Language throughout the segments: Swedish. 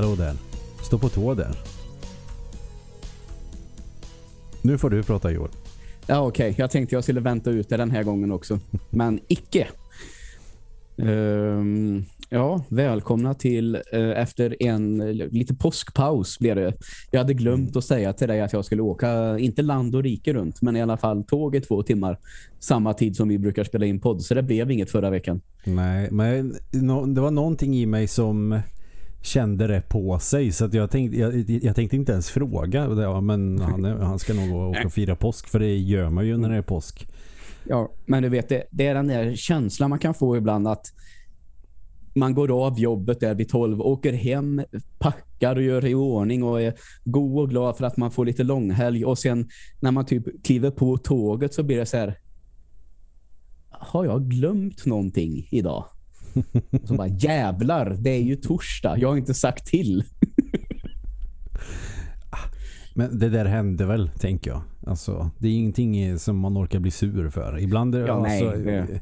Hallå där. Stå på tå där. Nu får du prata Joel. Ja okej, jag tänkte jag skulle vänta ut det den här gången också. Men icke. Ehm, ja, välkomna till eh, efter en lite påskpaus blev det. Jag hade glömt att säga till dig att jag skulle åka, inte land och rike runt, men i alla fall tåg i två timmar. Samma tid som vi brukar spela in podd, så det blev inget förra veckan. Nej, men no, det var någonting i mig som kände det på sig så att jag tänkte, jag, jag tänkte inte ens fråga ja, men han, är, han ska nog åka och fira påsk för det gör man ju när det är påsk. Ja, men du vet, det, det är den där känslan man kan få ibland att man går av jobbet där vid 12, åker hem, packar och gör i ordning och är god och glad för att man får lite långhelg och sen när man typ kliver på tåget så blir det så här har jag glömt någonting idag? Och så bara, jävlar, det är ju torsdag. Jag har inte sagt till. Men det där hände väl, tänker jag. Alltså, det är ingenting som man orkar bli sur för. Ibland är Ja, nej, alltså, det-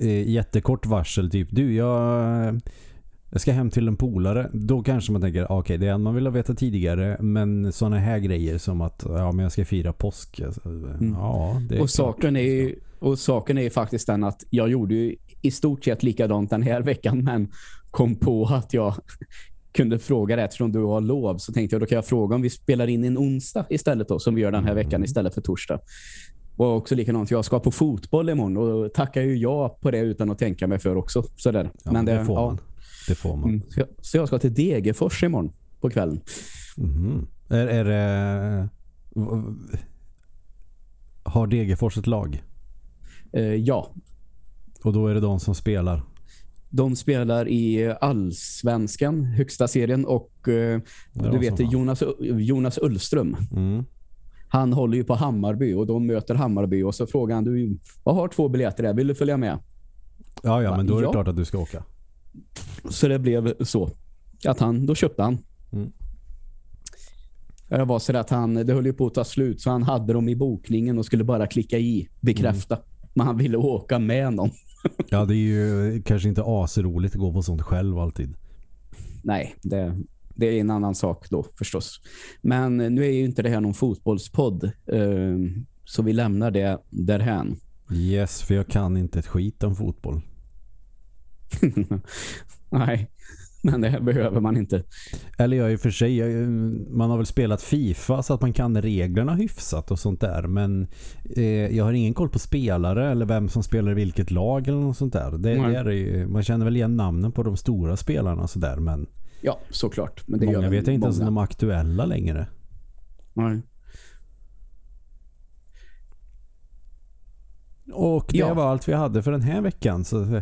eh, jättekort varsel. Typ, du, jag, jag ska hem till en polare. Då kanske man tänker, okej, det är en man vill ha veta tidigare. Men sådana här grejer som att ja, men jag ska fira påsk. Alltså, Ja, Mm. och, klart. saken är ju, och saken är ju faktiskt den att jag gjorde ju i stort sett likadant den här veckan men kom på att jag kunde fråga det eftersom du har lov så tänkte jag då kan jag fråga om vi spelar in en onsdag istället då som vi gör den här Mm. veckan istället för torsdag. Och också likadant, jag ska på fotboll imorgon och tackar ju ja på det utan att tänka mig för också. Sådär. Ja, men det, får man. Det får man. Mm. Så, jag, så jag ska till Degerfors imorgon på kvällen. Mhm. Är, är det... Har Degerfors ett lag? Eh, ja, Och då är det de som spelar. De spelar i allsvenskan, högsta serien och eh, du vet. Jonas, Jonas Ullström. Mm. Han håller ju på Hammarby och de möter Hammarby och så frågar han du, vad har två biljetter där? Vill du följa med? Ja, ja, men då är det Ja. klart att du ska åka. Så det blev så. Att han, då köpte han. Mm. Det var så att han, det höll ju på att ta slut så han hade dem i bokningen och skulle bara klicka i, bekräfta. Mm. Men han ville åka med någon. Ja, det är ju kanske inte asroligt att gå på sånt själv alltid. Nej, det, det är en annan sak då förstås. Men nu är ju inte det här någon fotbollspodd. eh, Så vi lämnar det därhän. Yes, för jag kan inte ett skit om fotboll. Nej, men det behöver man inte. Eller jag i och för sig, man har väl spelat FIFA så att man kan reglerna hyfsat och sånt där. Men eh, jag har ingen koll på spelare eller vem som spelar i vilket lag eller något sånt där. Det, det är, ju- man känner väl igen namnen på de stora spelarna och sådär. Men Ja, såklart. Men det många vet jag inte ens om många. de är aktuella längre. Nej. Och det Ja. var allt vi hade för den här veckan. Så...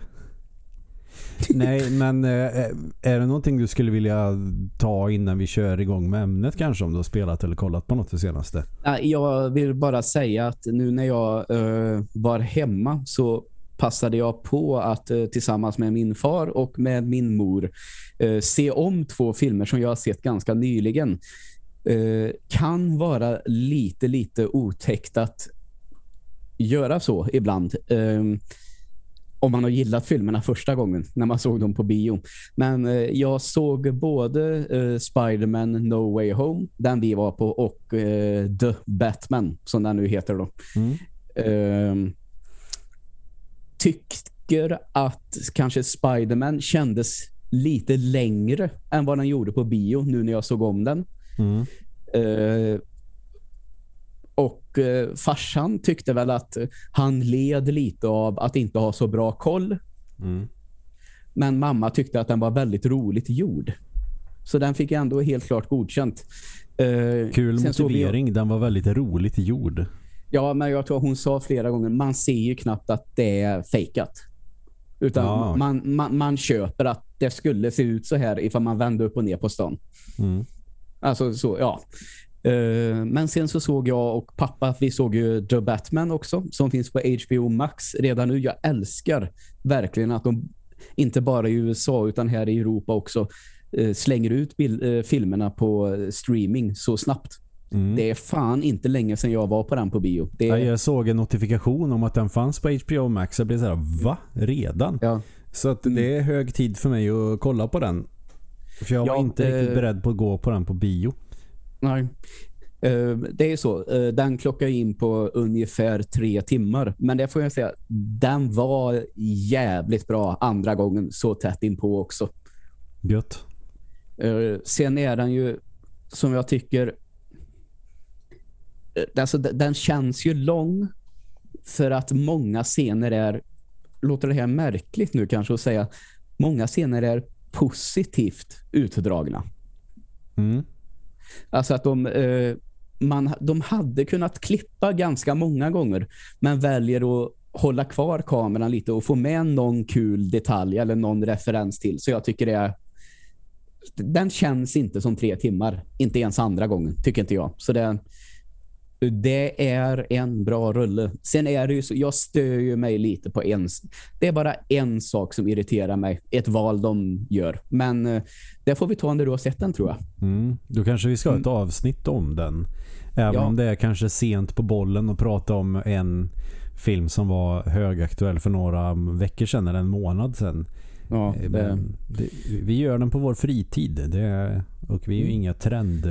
Nej, men eh, eh, är det någonting du skulle vilja ta innan vi kör igång med ämnet kanske om du har spelat eller kollat på något det senaste? Jag vill bara säga att nu när jag eh, var hemma så passade jag på att tillsammans med min far och med min mor se om två filmer som jag har sett ganska nyligen. Kan vara lite, lite otäckt att göra så ibland. Ehm, Eh, om man har gillat filmerna första gången när man såg dem på bio. Men eh, jag såg både eh, Spider-Man No Way Home, den vi var på, och eh, The Batman, som den nu heter då. Mm. Ehm, tycker att kanske Spider-Man kändes lite längre än vad den gjorde på bio nu när jag såg om den. Mm. Eh, och eh, farsan tyckte väl att han led lite av att inte ha så bra koll. Mm. Men mamma tyckte att den var väldigt roligt gjord. Så den fick ändå helt klart godkänt. Eh, Kul såg vi- motivering, den var väldigt roligt gjord. Ja, men jag tror hon sa flera gånger, man ser ju knappt att det är fejkat. Utan Ja. man, man, man köper att det skulle se ut så här ifall man vände upp och ner på stan. Mm. Alltså så, ja. Eh, men sen så såg jag och pappa, vi såg ju The Batman också, som finns på HBO Max redan nu. Jag älskar verkligen att de inte bara i USA utan här i Europa också eh, slänger ut eh, filmerna på streaming så snabbt. Mm. Det är fan inte länge sedan jag var på den på bio. Det Ja, jag såg en notifikation om att den fanns på HBO Max. Jag blev så här, va? Redan? ja. Så att det är hög tid för mig att kolla på den. För jag var Ja, inte riktigt beredd på att gå på den på bio. Nej. Eh, Det är så. Eh, Den klockar in på ungefär tre timmar. Men det får jag säga, den var jävligt bra andra gången så tätt in på också. Gött. Eh, Sen är den ju, som jag tycker, alltså den känns ju lång för att många scener är, låter det här märkligt nu kanske att säga, många scener är positivt utdragna. Mm. Alltså att de, eh, man, de hade kunnat klippa ganska många gånger men väljer att hålla kvar kameran lite och få med någon kul detalj eller någon referens till. Så jag tycker det är den känns inte som tre timmar. Inte ens andra gången, tycker inte jag. Så det, det är en bra rulle. Sen är det ju så, jag stör ju mig lite på en. Det är bara en sak som irriterar mig. Ett val de gör. Men eh, det får vi ta när du har sett den tror jag. Mm. Då kanske vi ska ha ett avsnitt om den. Även Ja. om det är kanske sent på bollen och prata om en film som var högaktuell för några veckor sedan eller en månad sedan. Ja, Eh, det, det, vi gör den på vår fritid. Det och vi är ju Mm. inga trend...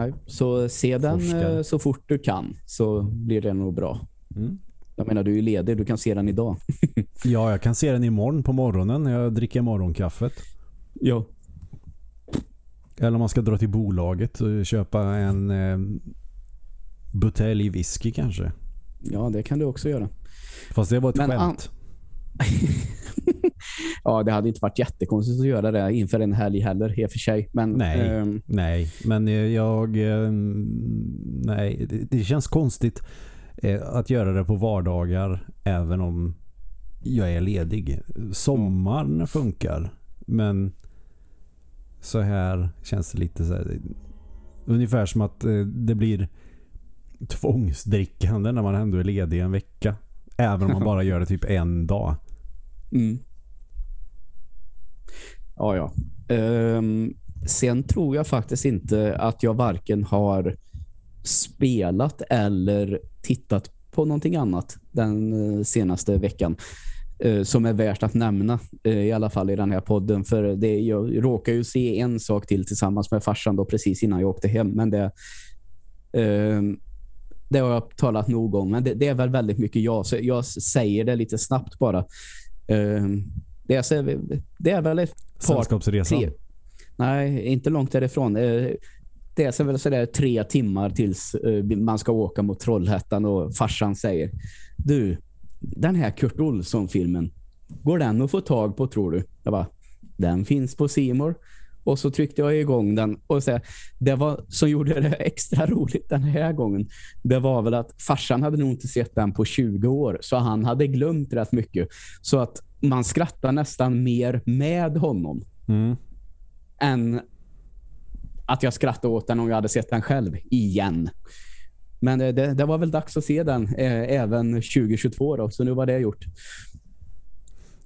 nej. Så se den Forskare. eh, så fort du kan så blir det nog bra. Mm. Jag menar, du är ledig. Du kan se den idag. Ja, jag kan se den imorgon på morgonen när jag dricker morgonkaffet. Ja. Eller om man ska dra till bolaget och köpa en eh, butelj whisky kanske. Ja, det kan du också göra. Fast det var ett Men skämt. Ja, det hade inte varit jättekonstigt att göra det inför en helg heller i och för sig. Men, Nej. ehm, Nej, men eh, jag... eh, Nej, det, det känns konstigt eh, att göra det på vardagar även om jag är ledig. Sommaren funkar, men så här känns det lite så här, ungefär som att eh, det blir tvångsdrickande när man ändå är ledig en vecka. Även om man bara gör det typ en dag. Mm. Ja, ja. Um, sen tror jag faktiskt inte att jag varken har spelat eller tittat på någonting annat den eh, senaste veckan eh, som är värt att nämna eh, i alla fall i den här podden för det, jag råkar ju se en sak till tillsammans med farsan då precis innan jag åkte hem men det ehm, det har jag talat nog om men det, det är väl väldigt mycket jag så jag säger det lite snabbt bara det, är, det är väl ett par Sällskapsresan. tre. Nej, inte långt därifrån. Eh, Det är väl sådär tre timmar tills eh, man ska åka mot Trollhättan och farsan säger Du, den här Kurt Olsson-filmen, går den att få tag på tror du? Jag bara, den finns på Simor. Och så tryckte jag igång den och så, det var som gjorde det extra roligt den här gången. Det var väl att farsan hade nog inte sett den på 20 år så han hade glömt rätt mycket. Så att man skrattar nästan mer med honom Mm. än att jag skrattade åt den om jag hade sett den själv igen. Men det, det var väl dags att se den eh, även 2022 då, så nu var det gjort.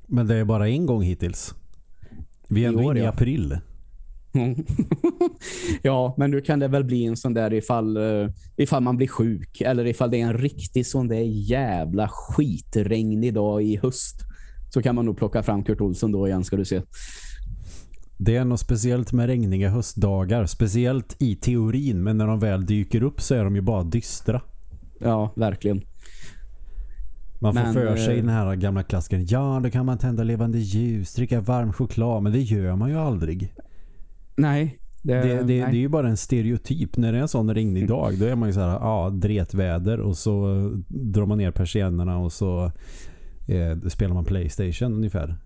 Men det är bara en gång hittills. Vi är ändå år, inne i april. ja, men nu kan det väl bli en sån där ifall, eh, ifall man blir sjuk eller ifall det är en riktig sån där jävla skitregnig dag i höst så kan man nog plocka fram Kurt Olsson då igen ska du se. Det är något speciellt med regniga höstdagar. Speciellt i teorin. Men när de väl dyker upp så är de ju bara dystra. Ja, verkligen. Man får Men, för sig eh, den här gamla klassikern. Ja, då kan man tända levande ljus, dricka varm choklad. Men det gör man ju aldrig. Nej, det, Det, det, det nej. är ju bara en stereotyp. När det är en sån regnig dag, då är man ju så här, ja, dretväder. Och så drar man ner persiennerna och så eh, spelar man Playstation ungefär.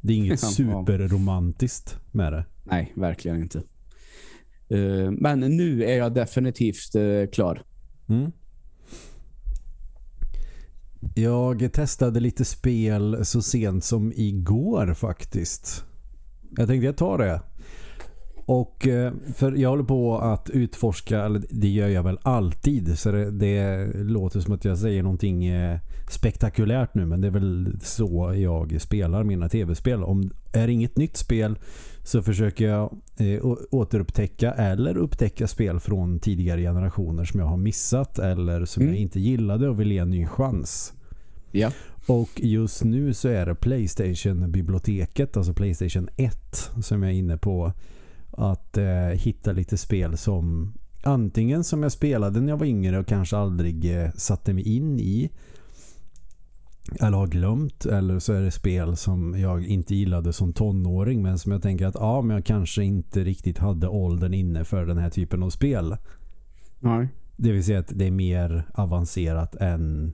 Det är inget superromantiskt med det. Nej, verkligen inte. Eh, men nu är jag definitivt eh, klar. Mm. Jag testade lite spel så sent som igår faktiskt. Jag tänkte jag tar det. Och eh, för jag håller på att utforska, eller det gör jag väl alltid så det, det låter som att jag säger någonting eh, spektakulärt nu men det är väl så jag spelar mina tv-spel. Om är det inget nytt spel så försöker jag eh, återupptäcka eller upptäcka spel från tidigare generationer som jag har missat eller som Mm. jag inte gillade och vill ge en ny chans. Ja. Och just nu så är det Playstation-biblioteket, alltså Playstation 1 som jag är inne på. Att eh, hitta lite spel som antingen som jag spelade när jag var yngre och kanske aldrig eh, satte mig in i eller har glömt eller så är det spel som jag inte gillade som tonåring men som jag tänker att ja, men jag kanske inte riktigt hade åldern inne för den här typen av spel. Nej. Det vill säga att det är mer avancerat än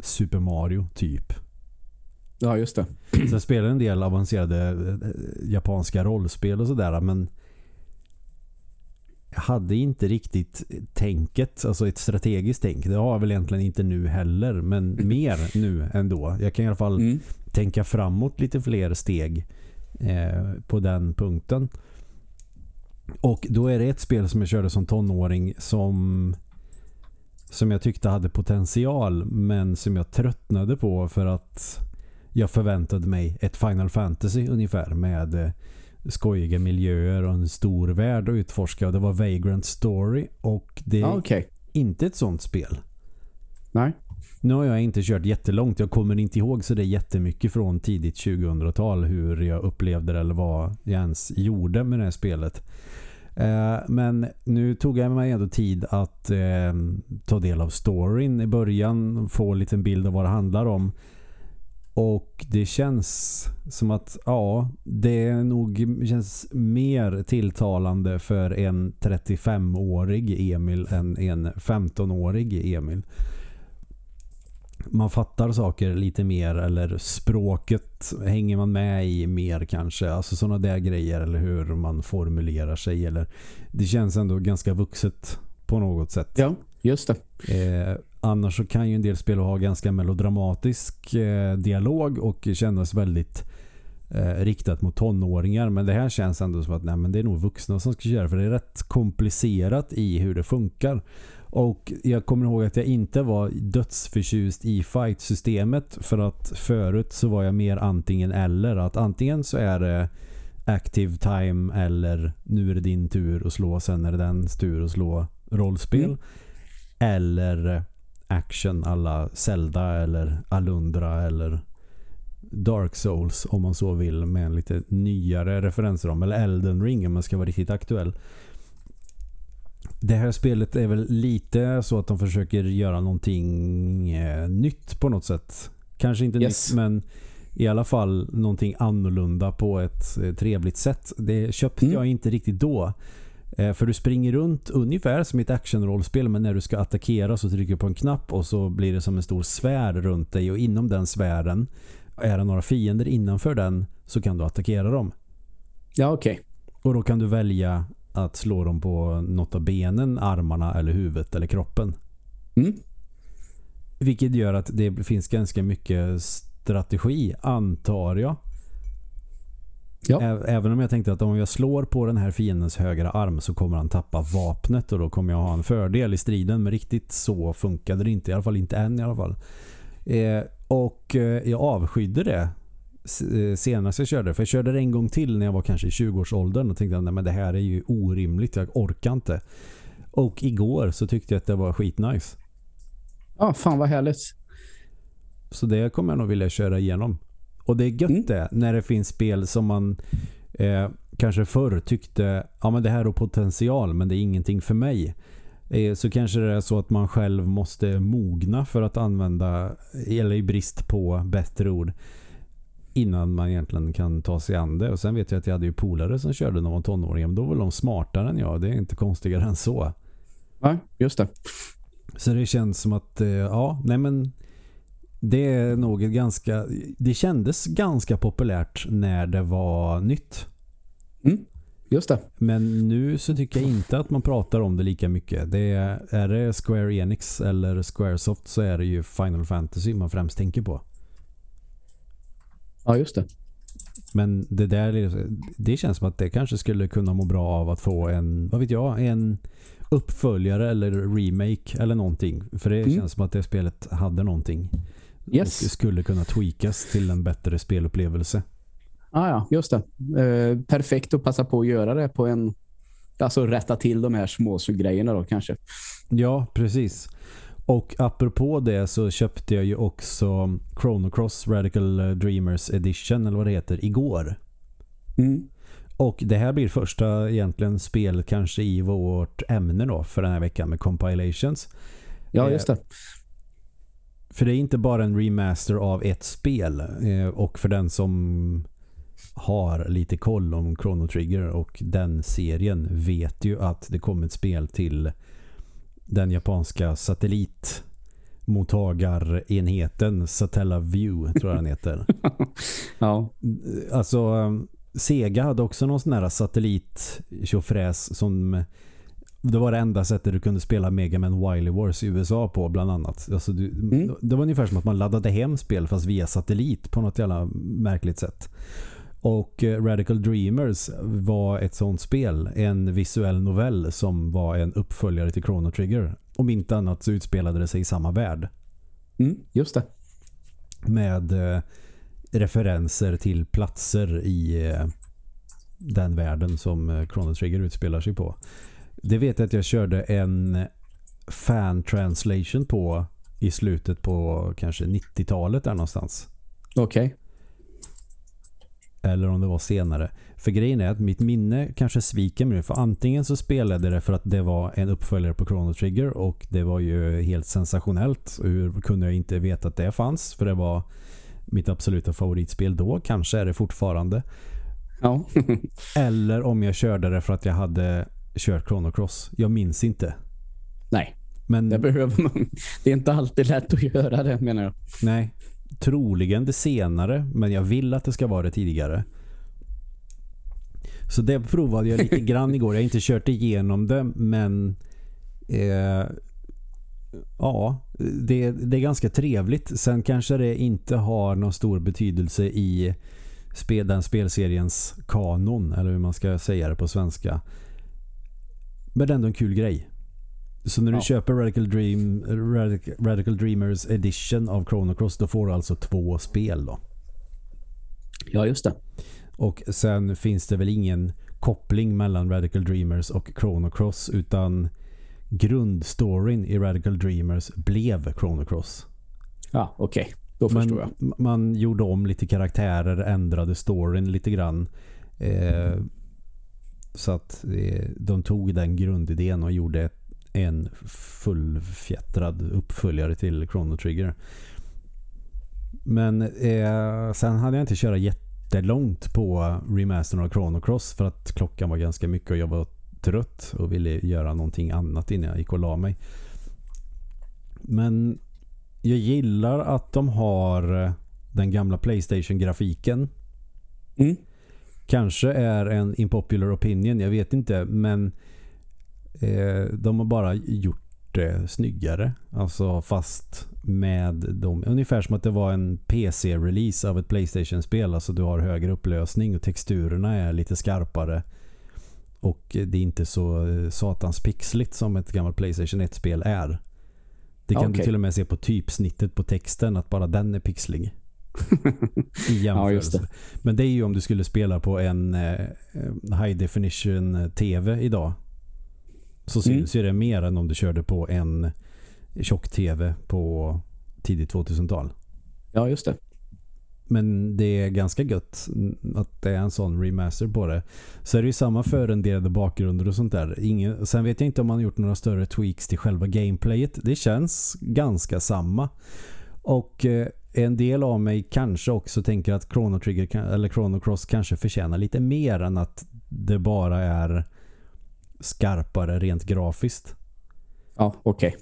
Super Mario typ. Ja, just det. Så jag spelar en del avancerade eh, japanska rollspel och sådär men jag hade inte riktigt tänket, alltså ett strategiskt tänk. Det har jag väl egentligen inte nu heller, men mer nu ändå. Jag kan i alla fall Mm. tänka framåt lite fler steg eh, på den punkten. Och då är det ett spel som jag körde som tonåring som som jag tyckte hade potential men som jag tröttnade på för att jag förväntade mig ett Final Fantasy ungefär med eh, skojiga miljöer och en stor värld att utforska och det var Vagrant Story och det är okej. inte ett sånt spel. Nej. Nu har jag inte kört jättelångt. Jag kommer inte ihåg så det är jättemycket från tidigt 2000-tal hur jag upplevde det eller vad jag ens gjorde med det här spelet. Eh, men nu tog jag mig ändå tid att eh, ta del av storyn i början. Få en liten bild av vad det handlar om. Och det känns som att ja, det är nog känns mer tilltalande för en 35-årig Emil än en 15-årig Emil man fattar saker lite mer eller språket hänger man med i mer kanske. Alltså sådana där grejer eller hur man formulerar sig eller det känns ändå ganska vuxet på något sätt. Ja, just det. Eh, annars så kan ju en del spel ha ganska melodramatisk eh, dialog och kännas väldigt eh, riktat mot tonåringar men det här känns ändå som att nej, men det är nog vuxna som ska köra för det är rätt komplicerat i hur det funkar. Och jag kommer ihåg att jag inte var dödsförtjust i fight-systemet för att förut så var jag mer antingen eller. Att antingen så är det active time eller nu är det din tur att slå sen är det dens tur att slå rollspel. Mm. Eller action alla Zelda eller Alundra eller Dark Souls om man så vill med en lite nyare referensram eller Elden Ring om man ska vara riktigt aktuell. Det här spelet är väl lite så att de försöker göra någonting eh, nytt på något sätt. Kanske inte Yes. nytt men i alla fall någonting annorlunda på ett eh, trevligt sätt. Det köpte Mm. jag inte riktigt då. Eh, för du springer runt ungefär som i ett actionrollspel men när du ska attackera så trycker du på en knapp och så blir det som en stor sfär runt dig och inom den sfären är det några fiender innanför den så kan du attackera dem. Ja, okej. Och då kan du välja att slå dem på något av benen, armarna eller huvudet eller kroppen. Mm. Vilket gör att det finns ganska mycket strategi, antar jag. Ja. Även om jag tänkte att om jag slår på den här fiendens högra arm så kommer han tappa vapnet och då kommer jag ha en fördel i striden. Men riktigt så funkade det inte. I alla fall inte än i alla fall. Eh, och eh, jag avskydde det senast jag körde. För jag körde det en gång till när jag var kanske i 20-årsåldern och tänkte att det här är ju orimligt. Jag orkar inte. Och igår så tyckte jag att det var skitnice. Ja, fan vad härligt. Så det kommer jag nog vilja köra igenom. Och det är gött Mm. det när det finns spel som man eh, kanske förr tyckte ja men det här har potential men det är ingenting för mig. Eh, så kanske det är så att man själv måste mogna för att använda eller i brist på bättre ord innan man egentligen kan ta sig an det. Och sen vet jag att jag hade ju polare som körde när de var tonåringar men då var de smartare än jag. Det är inte konstigare än så. Ja, just det. Så det känns som att, eh, ja, nej men det är nog ett ganska, det kändes ganska populärt när det var nytt. Mm. Just det. Men nu så tycker jag inte att man pratar om det lika mycket. Det är, är det Square Enix eller Squaresoft så är det ju Final Fantasy man främst tänker på. Ja, just det. Men det där är- det känns som att det kanske skulle kunna må bra av att få en, vad vet jag, en uppföljare eller remake eller någonting. För det Mm. känns som att det spelet hade någonting. Yes. Och skulle kunna tweakas till en bättre spelupplevelse. Ah, ja, just det. Eh, perfekt att passa på att göra det på en... Alltså rätta till de här små grejerna då kanske. Ja, precis. Och apropå det så köpte jag ju också Chrono Cross Radical Dreamers Edition eller vad det heter igår. Mm. Och det här blir första egentligen spel kanske i vårt ämne då för den här veckan med compilations. Ja, just det. För det är inte bara en remaster av ett spel. Eh, och för den som har lite koll om Chrono Trigger och den serien vet ju att det kommer ett spel till den japanska satellitmottagarenheten Satella View tror jag den heter. ja. Alltså Sega hade också någon sån här satellit som det var det enda sättet du kunde spela Mega Man Wily Wars i USA på bland annat. Alltså du, mm. Det var ungefär som att man laddade hem spel fast via satellit på något jävla märkligt sätt. Och eh, Radical Dreamers var ett sånt spel. En visuell novell som var en uppföljare till Chrono Trigger. Om inte annat så utspelade det sig i samma värld. Mm, just det. Med eh, referenser till platser i eh, den världen som eh, Chrono Trigger utspelar sig på. Det vet jag att jag körde en fan translation på i slutet på kanske 90-talet där någonstans. Okej. Okay. Eller om det var senare. För grejen är att mitt minne kanske sviker mig För antingen så spelade det för att det var en uppföljare på Chrono Trigger och det var ju helt sensationellt. Hur kunde jag inte veta att det fanns? För det var mitt absoluta favoritspel då. Kanske är det fortfarande. Ja. Eller om jag körde det för att jag hade kört Chrono Cross. Jag minns inte. Nej, Men, det behöver man. Det är inte alltid lätt att göra det menar jag. Nej, troligen det senare. Men jag vill att det ska vara det tidigare. Så det provade jag lite grann igår. Jag har inte kört igenom det men eh, ja, det, det är ganska trevligt. Sen kanske det inte har någon stor betydelse i spel, den spelseriens kanon eller hur man ska säga det på svenska. Men det är ändå en kul grej. Så när du ja. köper Radical, Dream, Radical, Radical, Dreamers Edition av Chrono Cross då får du alltså två spel då. Ja, just det. Och sen finns det väl ingen koppling mellan Radical Dreamers och Chrono Cross utan grundstoryn i Radical Dreamers blev Chrono Cross. Ja, okej. Okay. Då förstår jag. Man gjorde om lite karaktärer, ändrade storyn lite grann. Eh, så att eh, de tog den grundidén och gjorde en fullfjättrad uppföljare till Chrono Trigger. Men eh, sen hade jag inte köra jättelångt på remastern av Chrono Cross för att klockan var ganska mycket och jag var trött och ville göra någonting annat innan jag gick och la mig. Men jag gillar att de har eh, den gamla Playstation-grafiken. Mm. Kanske är en impopular opinion, jag vet inte. Men eh, de har bara gjort det snyggare. Alltså fast med dem. Ungefär som att det var en PC-release av ett Playstation-spel. Alltså du har högre upplösning och texturerna är lite skarpare. Och det är inte så eh, satans pixligt som ett gammalt Playstation 1-spel är. Det kan okay. du till och med se på typsnittet på texten att bara den är pixlig. I jämförelse. Ja, det. Men det är ju om du skulle spela på en eh, high definition TV idag. Så mm. syns ju det mer än om du körde på en tjock-TV på tidigt 2000-tal. Ja, just det. Men det är ganska gött att det är en sån remaster på det. Så är det ju samma förenderade bakgrunder och sånt där. Ingen, sen vet jag inte om man har gjort några större tweaks till själva gameplayet. Det känns ganska samma. Och eh, en del av mig kanske också tänker att Chrono Trigger eller Chrono Cross kanske förtjänar lite mer än att det bara är skarpare rent grafiskt. Ja, okej. Okay.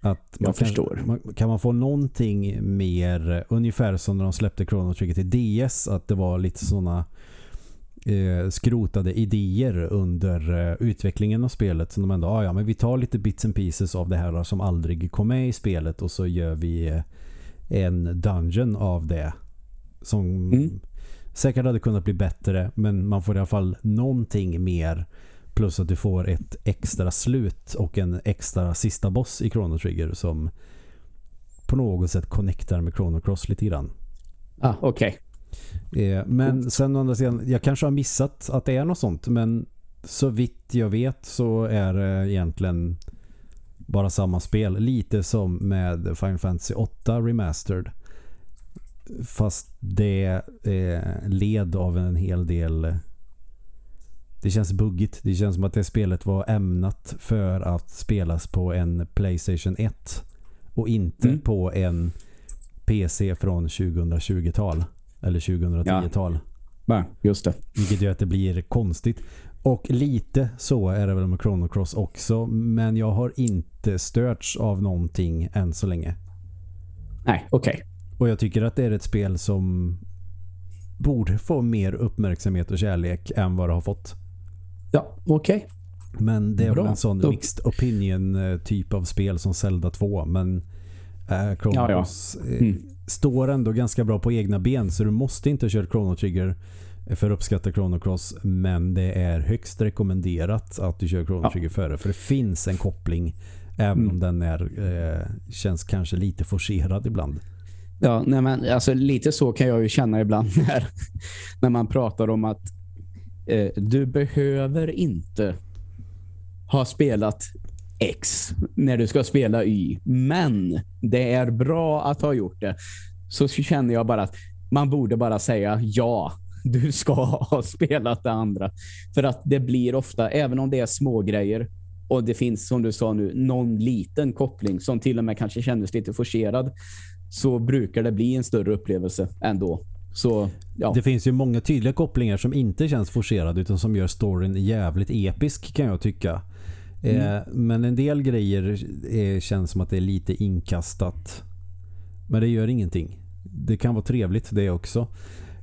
Att man kan, man, kan man få någonting mer ungefär som när de släppte Chrono Trigger till DS att det var lite sådana eh, skrotade idéer under eh, utvecklingen av spelet som de ändå, ah, ja men vi tar lite bits and pieces av det här som aldrig kom med i spelet och så gör vi eh, en dungeon av det som mm. säkert hade kunnat bli bättre men man får i alla fall någonting mer Plus att du får ett extra slut och en extra sista boss i Chrono Trigger som på något sätt connectar med Chrono Cross lite grann. Ah, okej. Okay. Eh, men sen å andra sidan, jag kanske har missat att det är något sånt, men så vitt jag vet så är det egentligen bara samma spel. Lite som med Final Fantasy 8 Remastered. Fast det är led av en hel del det känns buggigt. Det känns som att det spelet var ämnat för att spelas på en Playstation 1 och inte mm. på en PC från 2020-tal eller 2010-tal. Ja. just det. Vilket gör att det blir konstigt. Och lite så är det väl med Chrono Cross också. Men jag har inte störts av någonting än så länge. Nej, okej. Okay. Och jag tycker att det är ett spel som borde få mer uppmärksamhet och kärlek än vad det har fått. Ja, okej. Okay. Men det är Bra. väl en sån Då... mixed opinion eh, typ av spel som Zelda 2. Men äh, ja, ja. Eh, mm. står ändå ganska bra på egna ben så du måste inte köra Chrono Trigger för att uppskatta Chrono Cross men det är högst rekommenderat att du kör Chrono ja. Trigger före för det finns en koppling även mm. om den är, eh, känns kanske lite forcerad ibland. Ja, nej men, alltså, lite så kan jag ju känna ibland när, när man pratar om att eh, du behöver inte ha spelat X när du ska spela Y. Men det är bra att ha gjort det. Så känner jag bara att man borde bara säga ja. Du ska ha spelat det andra. För att det blir ofta, även om det är små grejer och det finns, som du sa nu, någon liten koppling som till och med kanske kändes lite forcerad så brukar det bli en större upplevelse ändå. Så, ja. Det finns ju många tydliga kopplingar som inte känns forcerade utan som gör storyn jävligt episk kan jag tycka. Mm. Eh, men en del grejer är, känns som att det är lite inkastat. Men det gör ingenting. Det kan vara trevligt det också.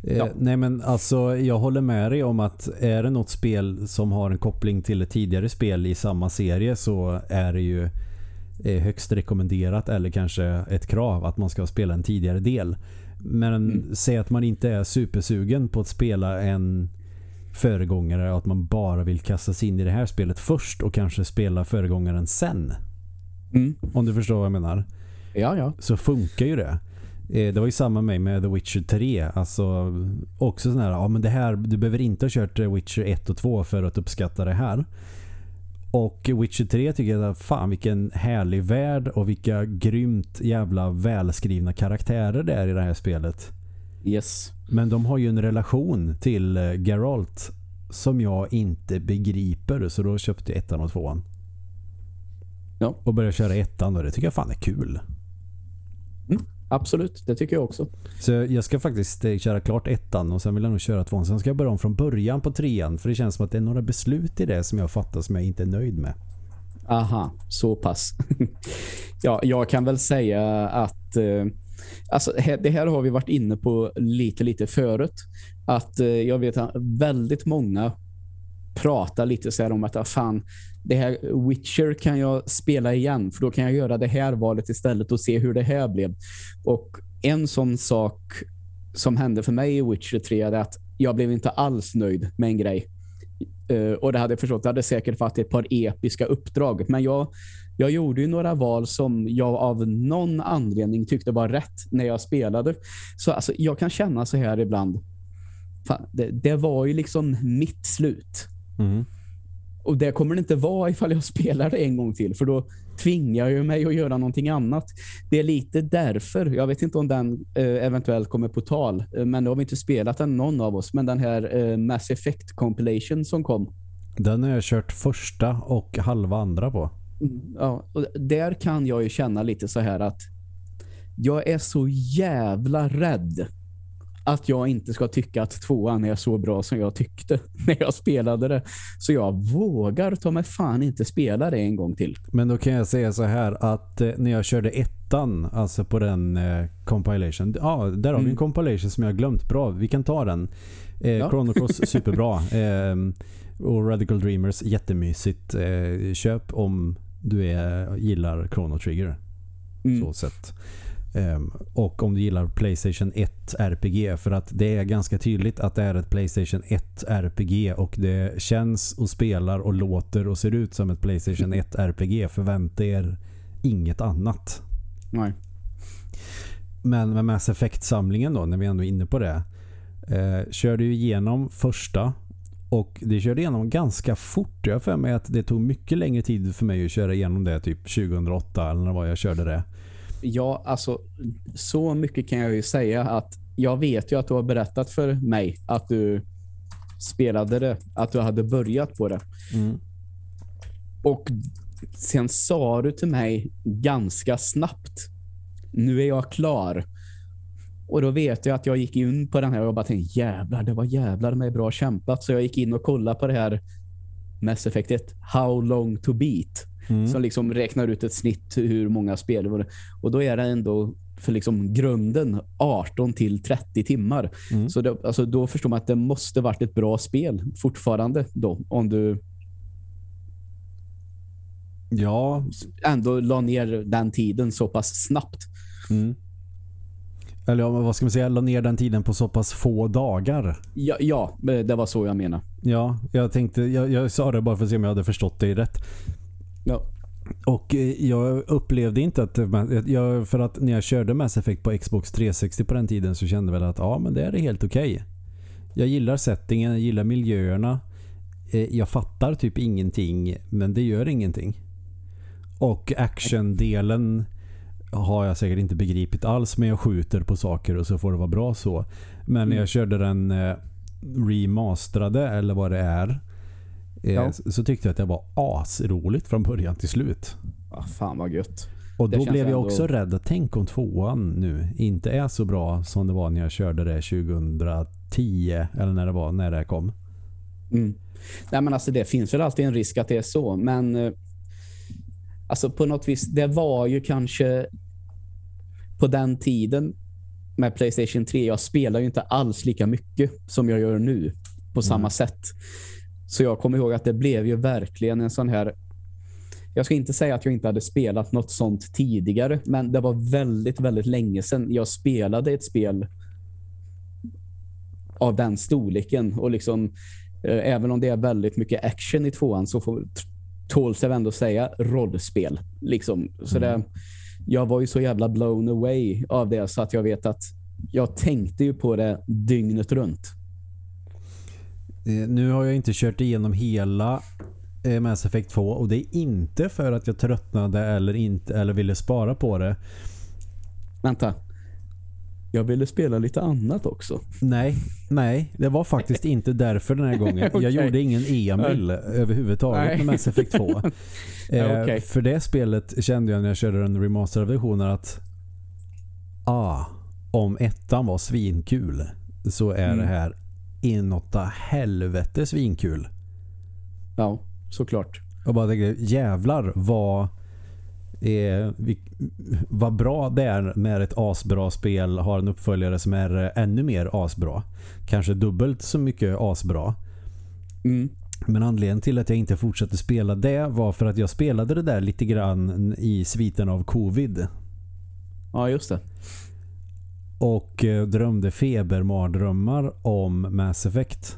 Eh, ja. Nej men alltså jag håller med dig om att är det något spel som har en koppling till ett tidigare spel i samma serie så är det ju eh, högst rekommenderat eller kanske ett krav att man ska spela en tidigare del. Men mm. säg att man inte är supersugen på att spela en föregångare och att man bara vill kasta sig in i det här spelet först och kanske spela föregångaren sen. Mm. Om du förstår vad jag menar. Ja, ja. Så funkar ju det. Eh, det var ju samma med med The Witcher 3. Alltså också sån här, ja men det här, du behöver inte ha kört Witcher 1 och 2 för att uppskatta det här. Och Witcher 3 tycker jag, fan vilken härlig värld och vilka grymt jävla välskrivna karaktärer det är i det här spelet. Yes. Men de har ju en relation till eh, Geralt som jag inte begriper så då köpte jag ettan och tvåan. Ja. Och började köra ettan och det tycker jag fan är kul. Mm, absolut, det tycker jag också. Så jag ska faktiskt eh, köra klart ettan och sen vill jag nog köra tvåan. Sen ska jag börja om från början på trean för det känns som att det är några beslut i det som jag fattar som jag inte är nöjd med. Aha, så pass. ja, jag kan väl säga att eh, Alltså, det här har vi varit inne på lite, lite förut. Att eh, jag vet att väldigt många prata lite så här om att ah, fan, det här Witcher kan jag spela igen för då kan jag göra det här valet istället och se hur det här blev. Och en sån sak som hände för mig i Witcher 3 är att jag blev inte alls nöjd med en grej. Uh, och det hade jag förstått, det hade säkert varit ett par episka uppdrag. Men jag jag gjorde ju några val som jag av någon anledning tyckte var rätt när jag spelade. Så alltså, jag kan känna så här ibland. Fan, det, det, var ju liksom mitt slut. Mm. Och det kommer det inte vara ifall jag spelar det en gång till. För då tvingar jag mig att göra någonting annat. Det är lite därför. Jag vet inte om den eh, eventuellt kommer på tal. Eh, men då har vi inte spelat den någon av oss. Men den här eh, Mass Effect Compilation som kom. Den har jag kört första och halva andra på. Ja, och där kan jag ju känna lite så här att jag är så jävla rädd att jag inte ska tycka att tvåan är så bra som jag tyckte när jag spelade det. Så jag vågar ta mig fan inte spela det en gång till. Men då kan jag säga så här att eh, när jag körde ettan, alltså på den eh, compilation. Ja, där har mm. vi en mm. compilation som jag glömt. Bra, vi kan ta den. Eh, ja. Chrono Cross, superbra. Eh, och Radical Dreamers, jättemysigt. Eh, köp om du är, gillar Chrono Trigger. Mm. Så sett. Um, och om du gillar Playstation 1 RPG för att det är ganska tydligt att det är ett Playstation 1 RPG och det känns och spelar och låter och ser ut som ett Playstation 1 RPG. Förvänta er inget annat. Nej. Men med Mass Effect-samlingen då, när vi ändå är inne på det. Eh, kör du igenom första Och det körde igenom ganska fort. Jag för mig att det tog mycket längre tid för mig att köra igenom det typ 2008 eller när var jag körde det. Ja, alltså så mycket kan jag ju säga att jag vet ju att du har berättat för mig att du spelade det, att du hade börjat på det. Mm. Och sen sa du till mig ganska snabbt, nu är jag klar. Och då vet jag att jag gick in på den här och bara tänkte, jävlar, det var jävlar med bra kämpat. Så jag gick in och kollade på det här Mass Effect 1, How long to beat. Mm. Som liksom räknar ut ett snitt hur många spel det var. Och då är det ändå för liksom grunden 18 till 30 timmar. Mm. Så det, alltså då förstår man att det måste varit ett bra spel fortfarande då. Om du Ja, ändå la ner den tiden så pass snabbt. mm. eller vad ska man säga, la ner den tiden på så pass få dagar. Ja, ja det var så jag menar. Ja, jag tänkte, jag, jag sa det bara för att se om jag hade förstått dig rätt. Ja. Och eh, jag upplevde inte att jag, för att när jag körde Mass Effect på Xbox 360 på den tiden så kände jag väl att ja men det är helt okej. Jag gillar settingen, jag gillar miljöerna. Eh, Jag fattar typ ingenting men det gör ingenting. Och actiondelen har jag säkert inte begripit alls men jag skjuter på saker och så får det vara bra så. Men när Mm. jag körde den eh, remasterade eller vad det är Ja. så så tyckte jag att det var asroligt från början till slut. Ah, fan vad gött. Och då blev jag ändå- också rädd att tänk om tvåan nu inte är så bra som det var när jag körde det 2010 eller när det var när det kom. Mm. Nej, men alltså det finns väl alltid en risk att det är så, men eh, alltså på något vis, det var ju kanske på den tiden med Playstation 3, jag spelar ju inte alls lika mycket som jag gör nu på samma sätt. Så jag kommer ihåg att det blev ju verkligen en sån här jag ska inte säga att jag inte hade spelat något sånt tidigare, men det var väldigt, väldigt länge sedan jag spelade ett spel av den storleken och liksom Eh, Även om det är väldigt mycket action i tvåan så får, tåls det ändå säga rollspel. Liksom. Så det, jag var ju så jävla blown away av det så att jag vet att jag tänkte ju på det dygnet runt. Eh, Nu har jag inte kört igenom hela eh, Mass Effect 2 och det är inte för att jag tröttnade eller, inte, eller ville spara på det. Vänta. Jag ville spela lite annat också. Nej, nej, det var faktiskt inte därför den här gången. Jag Okej. gjorde ingen Emil överhuvudtaget Nej. med Mass Effect 2. Eh. För det spelet kände jag när jag körde den remasterade versionen att ah, om ettan var svinkul så är Mm. det här inåtta helvete svinkul. Ja, såklart. Jag bara tänkte, jävlar vad eh, vad bra det är när ett asbra spel har en uppföljare som är ännu mer asbra. Kanske dubbelt så mycket asbra. Mm. Men anledningen till att jag inte fortsatte spela det var för att jag spelade det där lite grann i sviten av covid. Ja, just det. Och eh, drömde febermardrömmar om Mass Effect.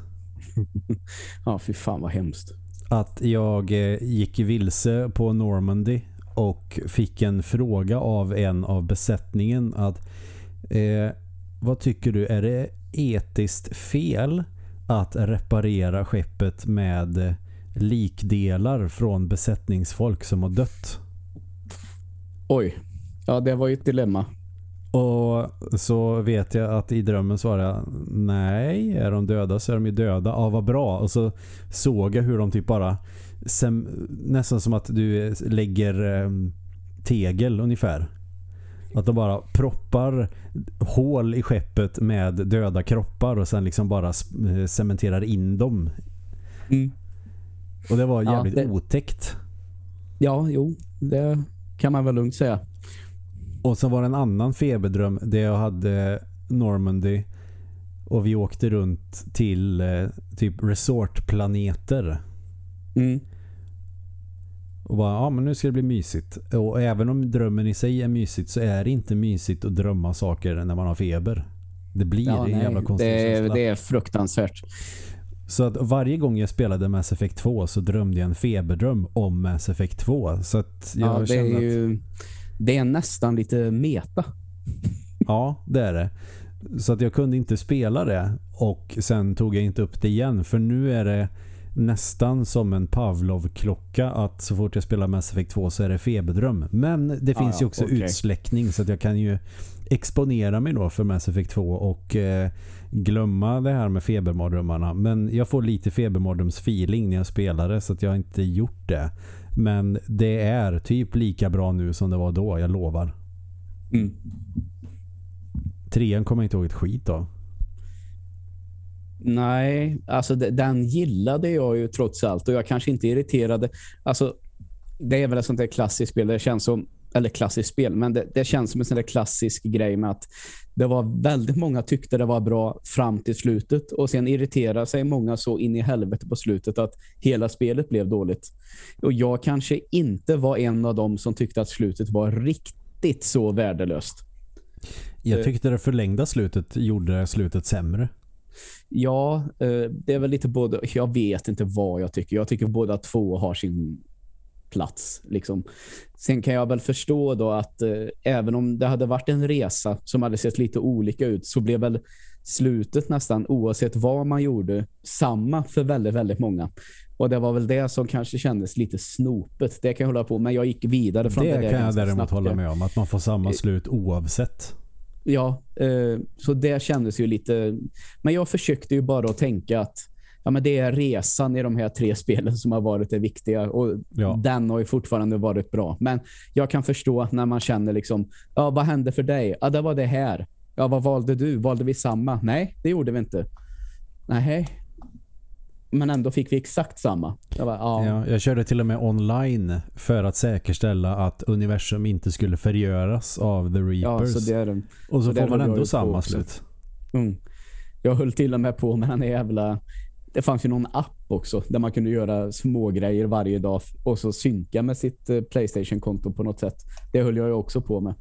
Ja, fy fan vad hemskt. att jag eh, gick vilse på Normandy och fick en fråga av en av besättningen att eh, vad tycker du, är det etiskt fel att reparera skeppet med eh, likdelar från besättningsfolk som har dött? Oj. Ja, det var ju ett dilemma. Och så vet jag att i drömmen svarade nej, är de döda så är de ju döda. Ja, vad bra. Och så såg jag hur de typ bara nästan som att du lägger eh, tegel ungefär. Att de bara proppar hål i skeppet med döda kroppar och sen liksom bara eh, cementerar in dem. Mm. Och det var Ja, jävligt det- otäckt. Ja, jo. Det kan man väl lugnt säga. Och så var det en annan feberdröm där jag hade Normandy och vi åkte runt till eh, typ resortplaneter. Mm. Och bara, ja men nu ska det bli mysigt. Och även om drömmen i sig är mysigt så är det inte mysigt att drömma saker när man har feber. Det blir Ja, en nej, jävla konstig det, känsla. det är fruktansvärt. Så att varje gång jag spelade Mass Effect 2 så drömde jag en feberdröm om Mass Effect 2. Så att jag Ja, kände att ju det är nästan lite meta. Ja, det är det. Så att jag kunde inte spela det och sen tog jag inte upp det igen för nu är det nästan som en Pavlov-klocka att så fort jag spelar Mass Effect 2 så är det feberdröm. Men det Ah, finns ju ja, också okej. utsläckning så att jag kan ju exponera mig då för Mass Effect 2 och eh, glömma det här med febermardrömmarna. Men jag får lite febermardröms feeling när jag spelar det så att jag har inte gjort det. Men det är typ lika bra nu som det var då, jag lovar. Mm. Trean kommer jag inte ihåg ett skit då. Nej, alltså de- den gillade jag ju trots allt och jag kanske inte irriterade. Alltså, det är väl ett sånt där klassiskt spel. Det känns som, eller klassiskt spel, men det, det känns som en sån där klassisk grej med att det var väldigt många tyckte det var bra fram till slutet och sen irriterade sig många så in i helvete på slutet att hela spelet blev dåligt. Och jag kanske inte var en av dem som tyckte att slutet var riktigt så värdelöst. Jag Eh. tyckte det förlängda slutet gjorde slutet sämre. Ja, eh, det är väl lite både... Jag vet inte vad jag tycker. Jag tycker båda två har sin plats. Liksom. Sen kan jag väl förstå då att eh, även om det hade varit en resa som hade sett lite olika ut så blev väl slutet nästan oavsett vad man gjorde samma för väldigt, väldigt många. Och det var väl det som kanske kändes lite snopet. Det kan jag hålla på men jag gick vidare från det, Det kan jag däremot snabbt. hålla med om. Att man får samma slut oavsett. Ja, eh, så det kändes ju lite... Men jag försökte ju bara att tänka att ja, men det är resan i de här tre spelen som har varit det viktiga och Ja. den har ju fortfarande varit bra. Men jag kan förstå när man känner liksom, ja vad hände för dig? Ja, det var det här. Ja, vad valde du? Valde vi samma? Nej, det gjorde vi inte. Nej. Men ändå fick vi exakt samma. Jag bara, ja. Ja, jag körde till och med online för att säkerställa att universum inte skulle förgöras av The Ja, Reapers. så det är den. och så där får man ändå samma slut. Mm. Jag höll till och med på med den jävla... Det fanns ju någon app också där man kunde göra små grejer varje dag och så synka med sitt eh, Playstation-konto på något sätt. Det höll jag ju också på med.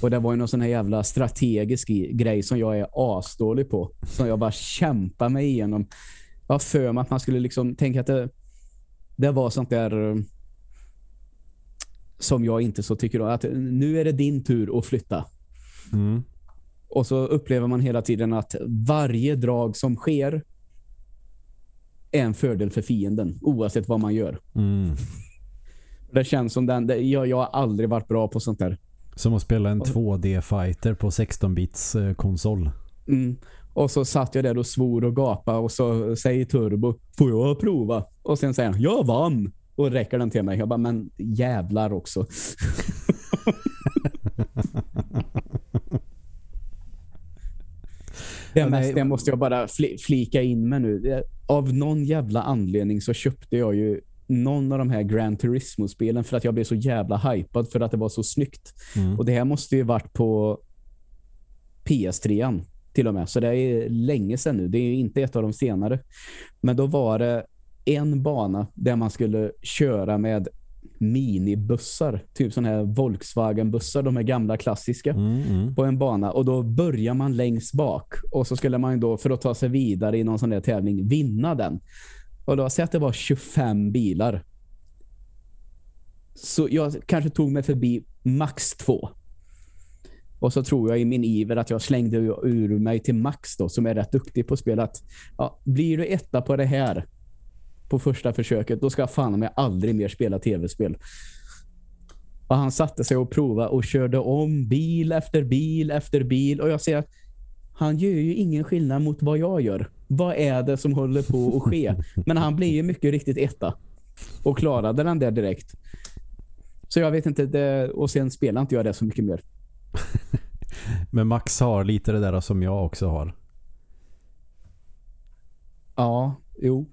Och det var ju någon sån här jävla strategisk grej som jag är asdålig på. Som jag bara kämpar mig igenom. Jag har för mig att man skulle liksom tänka att det, det var sånt där eh, som jag inte så tycker om. Att nu är det din tur att flytta. Mm. Och så upplever man hela tiden att varje drag som sker är en fördel för fienden, oavsett vad man gör. Mm. Det känns som den, det, jag, jag har aldrig varit bra på sånt där. Som att spela en 2D-fighter på 16-bits eh, konsol. Mm. Och så satt jag där och svor och gapade och så säger Turbo, får jag prova? Och sen säger han, jag vann! Och räcker den till mig. Jag bara, men jävlar också. Det, mest, det måste jag bara fli, flika in med nu. Av någon jävla anledning så köpte jag ju någon av de här Gran Turismo-spelen för att jag blev så jävla hypad för att det var så snyggt. Mm. Och det här måste ju varit på PS3 till och med. Så det är länge sedan nu. Det är ju inte ett av de senare. Men då var det en bana där man skulle köra med minibussar. Typ sådana här Volkswagen-bussar, de här gamla klassiska Mm, mm. på en bana och då börjar man längst bak och så skulle man då för att ta sig vidare i någon sån där tävling vinna den. Och då säg att det var 25 bilar. Så jag kanske tog mig förbi max två. Och så tror jag i min iver att jag slängde ur mig till Max då, som är rätt duktig på spel att ja, blir du etta på det här på första försöket, då ska jag fan med aldrig mer spela tv-spel. Och han satte sig och provade och körde om bil efter bil efter bil. Och jag ser att han gör ju ingen skillnad mot vad jag gör. Vad är det som håller på att ske? Men han blir ju mycket riktigt etta. Och klarade den där direkt. Så jag vet inte, det, och sen spelar inte jag det så mycket mer. Men Max har lite det där som jag också har. Ja, jo.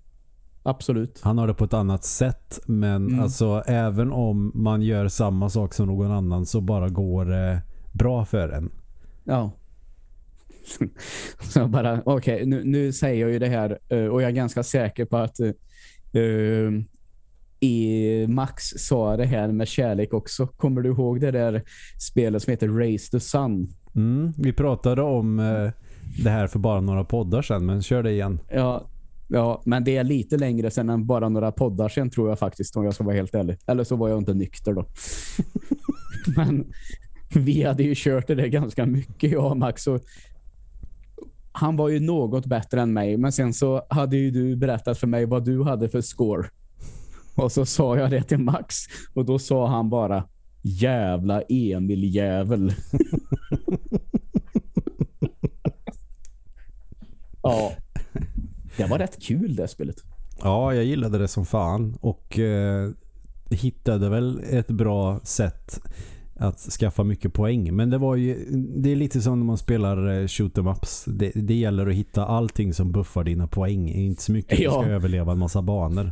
Absolut. Han har det på ett annat sätt men Mm. alltså även om man gör samma sak som någon annan så bara går det bra för en. Ja. Så bara, okej, nu, nu säger jag ju det här eh, och jag är ganska säker på att eh, i Max sa det här med kärlek också. Kommer du ihåg det där spelet som heter Race the Sun? Mm, vi pratade om eh, det här för bara några poddar sedan men kör det igen. Ja, ja, men det är lite längre sedan än bara några poddar sen tror jag faktiskt om jag ska vara helt ärlig. Eller så var jag inte nykter då. men vi hade ju kört det där ganska mycket jag och Max och han var ju något bättre än mig. Men sen så hade ju du berättat för mig vad du hade för score. Och så sa jag det till Max. Och då sa han bara jävla Emil jävel. ja. Det var rätt kul det spelet. Ja, jag gillade det som fan och eh, hittade väl ett bra sätt att skaffa mycket poäng. Men det var ju det är lite som när man spelar eh, shoot em ups. Det, det gäller att hitta allting som buffar dina poäng. Inte så mycket ja. du ska överleva en massa banor.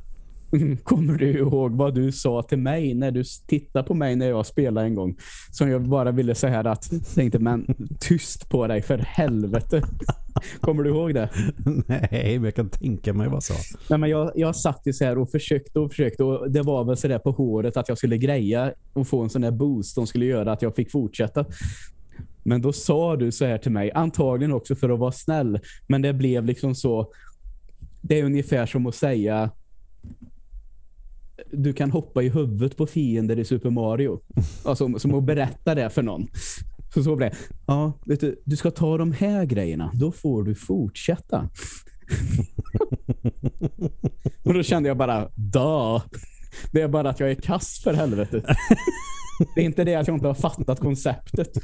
Kommer du ihåg vad du sa till mig när du tittade på mig när jag spelade en gång? Som jag bara ville säga att tänkte, men tyst på dig för helvete. Kommer du ihåg det? Nej, men jag kan tänka mig vad så. Nej, men jag, jag satt ju så här och försökte och försökte och det var väl så där på håret att jag skulle greja och få en sån där boost som skulle göra att jag fick fortsätta. Men då sa du så här till mig, antagligen också för att vara snäll, men det blev liksom så det är ungefär som att säga du kan hoppa i huvudet på fiender i Super Mario. Alltså, som att berätta det för någon. Så så blev det. Ja, vet du, du ska ta de här grejerna. Då får du fortsätta. Och då kände jag bara, da. Det är bara att jag är kass för helvetet. Det är inte det att jag inte har fattat konceptet.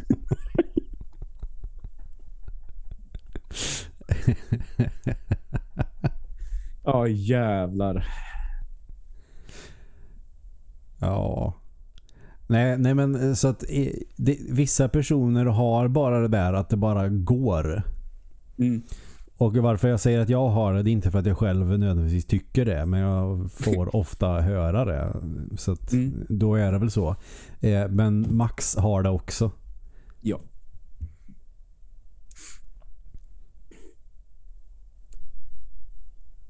Ja, oh, jävlar. Ja. Nej, nej men eh, så att eh, det, vissa personer har bara det där att det bara går. Mm. Och varför jag säger att jag har det, det är inte för att jag själv nödvändigtvis tycker det. Men jag får ofta höra det. Så mm. då är det väl så. Eh, men Max har det också. Ja.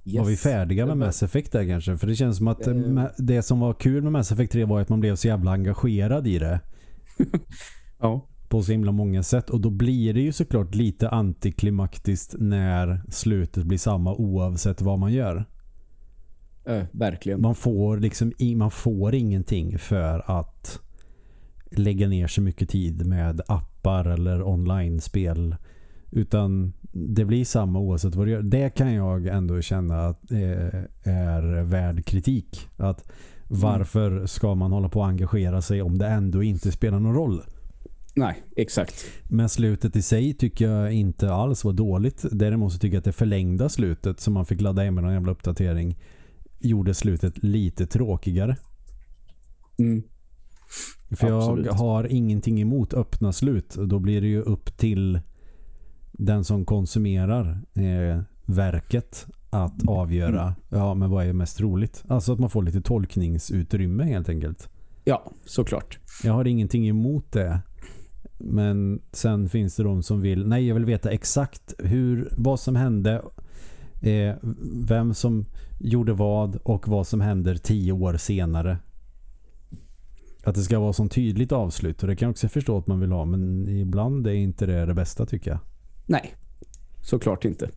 Yes. Var vi färdiga med Mass Effect där kanske? För det känns som att uh, det som var kul med Mass Effect 3 var att man blev så jävla engagerad i det. ja. På så himla många sätt. Och då blir det ju såklart lite antiklimaktiskt när slutet blir samma oavsett vad man gör. Uh, verkligen. Man får liksom man får ingenting för att lägga ner så mycket tid med appar eller online-spel utan det blir samma oavsett vad du gör. Det kan jag ändå känna att är värd kritik. Att varför ska man hålla på att engagera sig om det ändå inte spelar någon roll? Nej, exakt. Men slutet i sig tycker jag inte alls var dåligt. Däremot så tycker jag att det förlängda slutet som man fick ladda in med någon jävla uppdatering gjorde slutet lite tråkigare. Mm. För Absolut. jag har ingenting emot öppna slut. Då blir det ju upp till den som konsumerar eh, verket att avgöra mm. ja, men vad är mest roligt. Alltså att man får lite tolkningsutrymme helt enkelt. Ja, såklart. Jag har ingenting emot det. Men sen finns det de som vill, nej jag vill veta exakt hur, vad som hände, eh, vem som gjorde vad och vad som händer tio år senare. Att det ska vara så tydligt avslut och det kan jag också förstå att man vill ha men ibland är inte det det bästa tycker jag. Nej, såklart inte.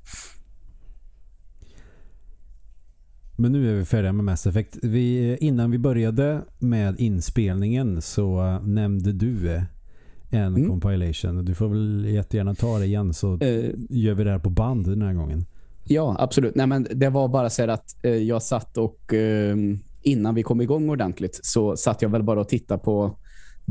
Men nu är vi färdiga med Mass Effect. Vi, innan vi började med inspelningen så nämnde du en mm. compilation. Du får väl jättegärna ta det igen så uh, gör vi det här på band den här gången. Ja, absolut. Nej, men det var bara så att uh, jag satt och uh, innan vi kom igång ordentligt så satt jag väl bara och tittade på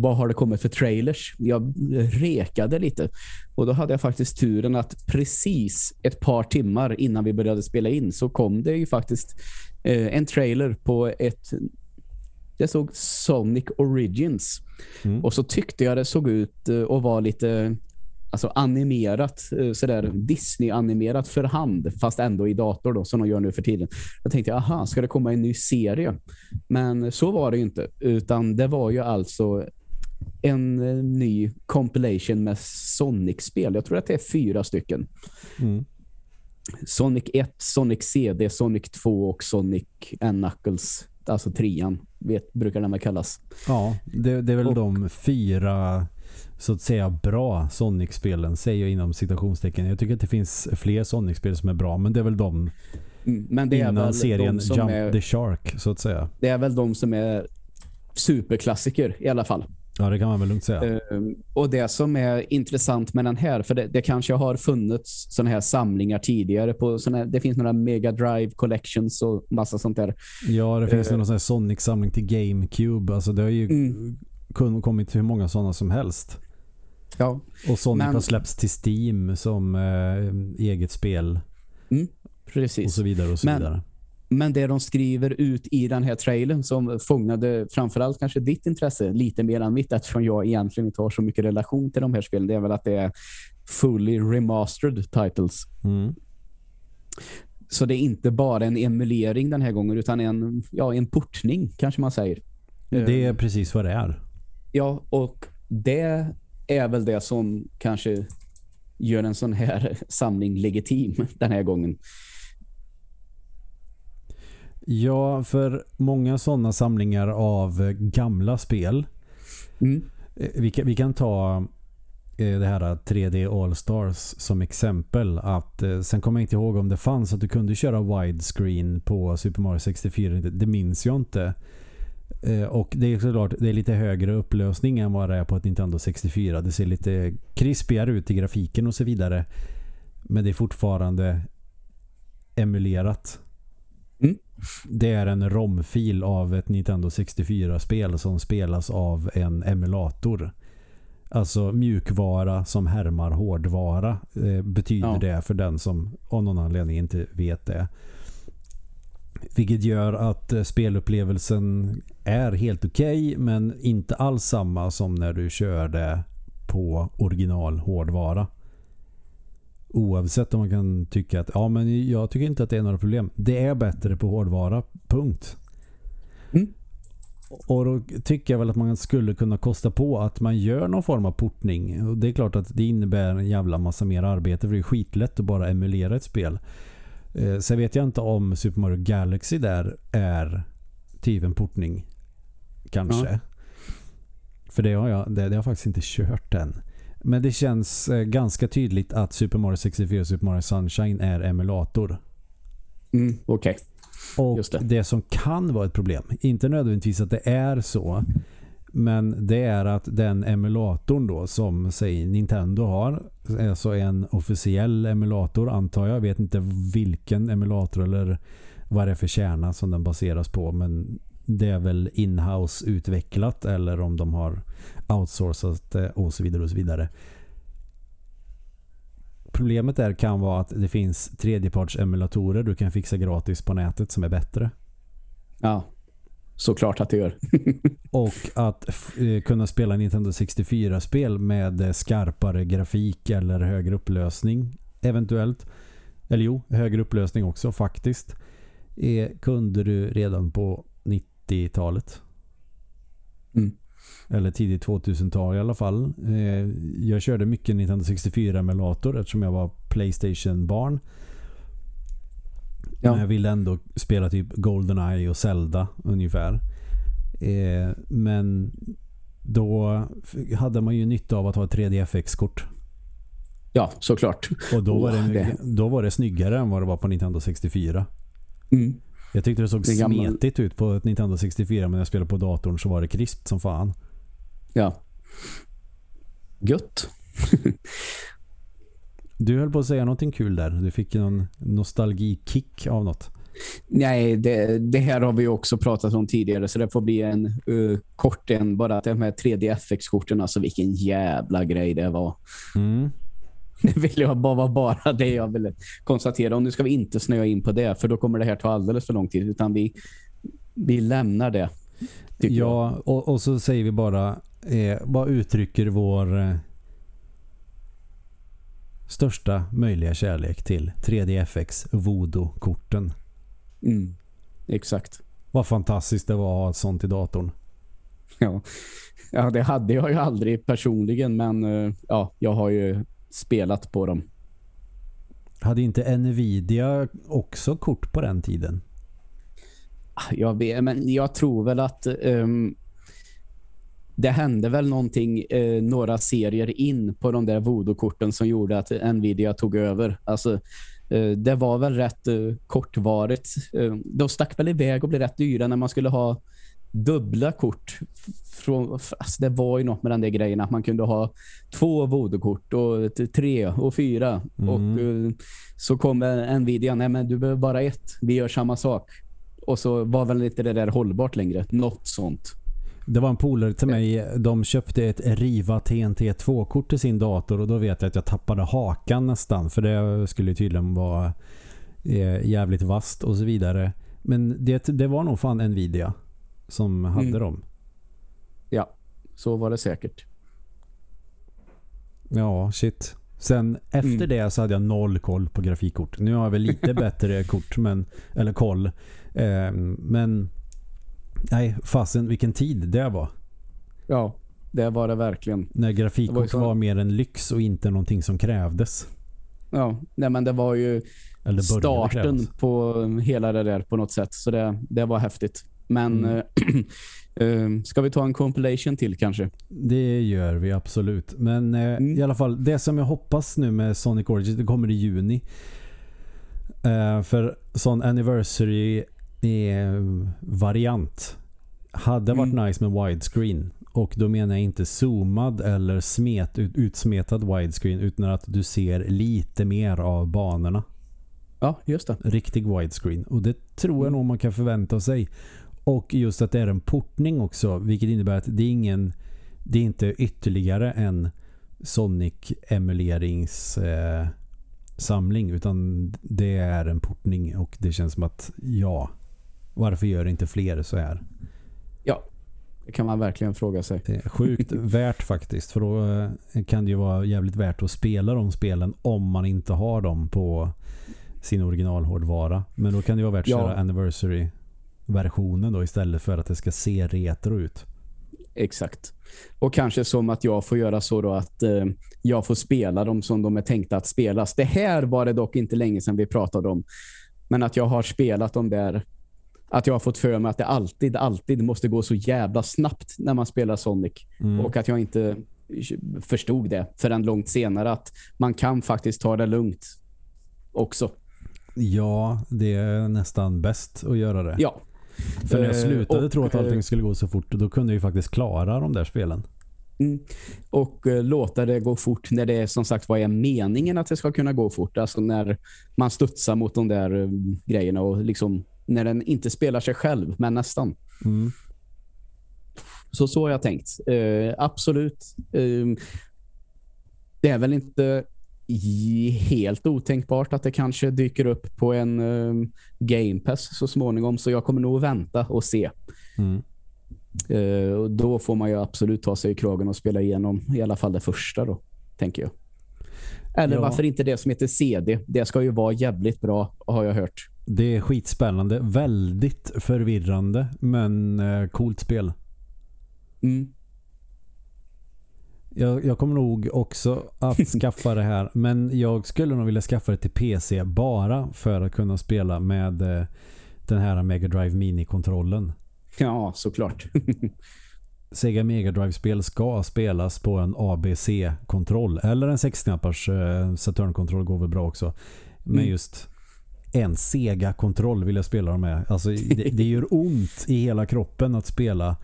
vad har det kommit för trailers? Jag rekade lite. Och då hade jag faktiskt turen att precis ett par timmar innan vi började spela in så kom det ju faktiskt eh, en trailer på ett det såg Sonic Origins. Mm. Och så tyckte jag det såg ut och eh, var lite alltså animerat, eh, sådär Disney-animerat för hand, fast ändå i dator då, som de gör nu för tiden. Jag tänkte, aha, ska det komma en ny serie? Men så var det ju inte, utan det var ju alltså en eh, ny compilation med Sonic-spel. Jag tror att det är fyra stycken. Mm. Sonic 1, Sonic CD, Sonic 2 och Sonic Knuckles. Alltså trean, vet, brukar den väl kallas. Ja, det, det är väl och, de fyra så att säga bra Sonic-spelen, säger jag inom citationstecken. Jag tycker att det finns fler Sonic-spel som är bra, men det är väl de mm, men det är innan väl serien Jump är, the Shark, så att säga. Det är väl de som är superklassiker i alla fall. Ja, det kan man väl lugnt säga. Um, och det som är intressant med den här, för det, det kanske har funnits sådana här samlingar tidigare. på såna, Det finns några Mega Drive Collections och massa sånt där. Ja, det finns uh, någon sån här Sonic-samling till GameCube. Alltså det har ju mm. kommit hur många sådana som helst. Ja. Och Sonic men, har släppts till Steam som eh, eget spel. Mm, precis. Och så vidare och så men, vidare. Men det de skriver ut i den här trailern som fångade framförallt kanske ditt intresse lite mer än mitt eftersom jag egentligen inte har så mycket relation till de här spelen. Det är väl att det är fully remastered titles. Mm. Så det är inte bara en emulering den här gången utan en, ja, en portning kanske man säger. Det är precis vad det är. Ja, och det är väl det som kanske gör en sån här samling legitim den här gången. Ja, för många sådana samlingar av gamla spel. Mm. Eh, vi, kan, vi kan ta eh, det här 3D All-Stars som exempel. Att, eh, sen kommer jag inte ihåg om det fanns att du kunde köra widescreen på Super Mario 64. Det minns jag inte. Och det är såklart det är lite högre upplösning än vad det är på ett Nintendo 64. Det ser lite krispigare ut i grafiken och så vidare. Men det är fortfarande emulerat. Mm. Det är en ROM-fil av ett Nintendo 64-spel som spelas av en emulator. Alltså mjukvara som härmar hårdvara eh, betyder ja. det för den som av någon anledning inte vet det. Vilket gör att eh, spelupplevelsen är helt okej okay, men inte alls samma som när du kör det på original hårdvara. Oavsett om man kan tycka att ja men jag tycker inte att det är några problem. Det är bättre på hårdvara. Punkt. Mm. Och då tycker jag väl att man skulle kunna kosta på att man gör någon form av portning. Och det är klart att det innebär en jävla massa mer arbete för det är skitlätt att bara emulera ett spel. Eh, sen vet jag inte om Super Mario Galaxy där är typ en portning. Kanske. Ja. För det har, jag, det, det har jag faktiskt inte kört än. Men det känns eh, ganska tydligt att Super Mario 64 och Super Mario Sunshine är emulator. Mm, Okej. Okay. Och det. det. som kan vara ett problem, inte nödvändigtvis att det är så, men det är att den emulatorn då som säg Nintendo har, alltså en officiell emulator antar jag, jag vet inte vilken emulator eller vad det är för kärna som den baseras på, men det är väl inhouse utvecklat eller om de har outsourcat det och så vidare och så vidare. Problemet där kan vara att det finns tredjepartsemulatorer du kan fixa gratis på nätet som är bättre. Ja, såklart att det gör. och att eh, kunna spela Nintendo 64-spel med skarpare grafik eller högre upplösning eventuellt. Eller jo, högre upplösning också faktiskt. Är, kunde du redan på 90-talet. Mm. Eller tidigt 2000-tal i alla fall. Eh, jag körde mycket Nintendo 64-emulator eftersom jag var Playstation-barn. Ja. Men jag ville ändå spela typ GoldenEye och Zelda ungefär. Eh, men då hade man ju nytta av att ha ett 3DFX-kort. Ja, såklart. Och då var, det, då var det snyggare än vad det var på Nintendo 64. Mm. Jag tyckte det såg det smetigt ut på Nintendo 64 men när jag spelade på datorn så var det krispt som fan. Ja. Gött. du höll på att säga någonting kul där. Du fick någon nostalgikick av något. Nej, det, det, här har vi också pratat om tidigare så det får bli en uh, kort en. Bara att de här 3D-FX-korten, alltså vilken jävla grej det var. Mm. Det vill jag bara bara det jag ville konstatera. Och nu ska vi inte snöa in på det för då kommer det här ta alldeles för lång tid utan vi, vi lämnar det. Ja, och, och, så säger vi bara eh, vad uttrycker vår eh, största möjliga kärlek till 3DFX Voodoo-korten. Mm, exakt. Vad fantastiskt det var att ha ett sånt i datorn. Ja. ja, det hade jag ju aldrig personligen men uh, ja, jag har ju spelat på dem. Hade inte Nvidia också kort på den tiden? Jag, vet, men jag tror väl att um, det hände väl någonting uh, några serier in på de där voodoo-korten som gjorde att Nvidia tog över. Alltså uh, det var väl rätt uh, kortvarigt. de stack väl iväg och blev rätt dyra när man skulle ha dubbla kort. Från, alltså det var ju något med den där grejen att man kunde ha två vodokort och tre och fyra. Mm. Och eh, så kom Nvidia, nej men du behöver bara ett. Vi gör samma sak. Och så var väl inte det där hållbart längre. Något sånt. Det var en polare till mig, de köpte ett Riva TNT2-kort till sin dator och då vet jag att jag tappade hakan nästan för det skulle tydligen vara eh, jävligt vast och så vidare. Men det, det var nog fan Nvidia som hade Mm. dem. Ja, så var det säkert. Ja, shit. Sen efter Mm. det så hade jag noll koll på grafikkort. Nu har jag väl lite bättre kort, men, eller koll. Eh, men nej, fasen vilken tid det var. Ja, det var det verkligen. När var grafikkort var, så- mer en lyx och inte någonting som krävdes. Ja, nej men det var ju starten på hela det där på något sätt. Så det, det var häftigt. Men Mm. eh, eh, ska vi ta en compilation till kanske? Det gör vi absolut. Men eh, Mm. i alla fall, det som jag hoppas nu med Sonic Origins, det kommer i juni. För sån anniversary variant hade varit Mm. nice med widescreen. Och då menar jag inte zoomad eller smet, ut, utsmetad widescreen utan att du ser lite mer av banorna. Ja, just det. Riktig widescreen. Och det tror jag Mm. nog man kan förvänta sig. Och just att det är en portning också. Vilket innebär att det är ingen det är inte ytterligare en Sonic emulerings eh, samling utan det är en portning och det känns som att ja, varför gör inte fler så här? Ja, det kan man verkligen fråga sig. Det är sjukt värt faktiskt för då eh, kan det ju vara jävligt värt att spela de spelen om man inte har dem på sin originalhårdvara. Men då kan det vara värt att Ja. köra anniversary-versionen då istället för att det ska se retro ut. Exakt. Och kanske som att jag får göra så då att eh, jag får spela dem som de är tänkta att spelas. Det här var det dock inte länge sedan vi pratade om. Men att jag har spelat dem där. Att jag har fått för mig att det alltid, alltid måste gå så jävla snabbt när man spelar Sonic. Mm. Och att jag inte förstod det förrän långt senare att man kan faktiskt ta det lugnt också. Ja, det är nästan bäst att göra det. Ja, För när jag Eh, slutade och, tro att allting eh, skulle gå så fort då kunde jag ju faktiskt klara de där spelen. Mm. Och eh, låta det gå fort när det är som sagt vad är meningen att det ska kunna gå fort. Alltså när man studsar mot de där eh, grejerna och liksom när den inte spelar sig själv, men nästan. Mm. Så så har jag tänkt. Eh, absolut. Eh, det är väl inte helt otänkbart att det kanske dyker upp på en eh, Game Pass så småningom. Så jag kommer nog vänta och se. Mm. Och då får man ju absolut ta sig i kragen och spela igenom i alla fall det första då, tänker jag. Eller Ja. varför inte det som heter CD? Det ska ju vara jävligt bra, har jag hört. Det är skitspännande. Väldigt förvirrande men eh, coolt spel. Mm. Jag, jag kommer nog också att skaffa det här. Men jag skulle nog vilja skaffa det till PC bara för att kunna spela med eh, den här Mega Drive Mini-kontrollen. Ja, såklart. Sega Mega Drive-spel ska spelas på en ABC-kontroll. Eller en 6-knappars eh, Saturn-kontroll går väl bra också. Men Mm. just en Sega-kontroll vill jag spela dem med. Alltså, det, det gör ont i hela kroppen att spela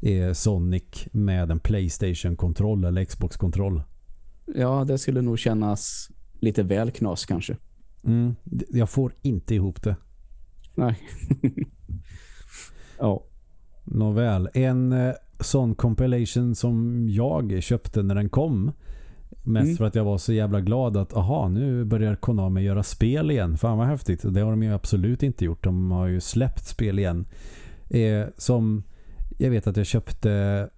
eh, Sonic med en Playstation-kontroll eller Xbox-kontroll. Ja, det skulle nog kännas lite väl knas kanske. Mm, jag får inte ihop det. Nej. ja. Nåväl, en eh, sån compilation som jag köpte när den kom mest Mm. för att jag var så jävla glad att aha, nu börjar Konami göra spel igen. Fan vad häftigt. Det har de ju absolut inte gjort. De har ju släppt spel igen. Eh, som jag vet att jag köpte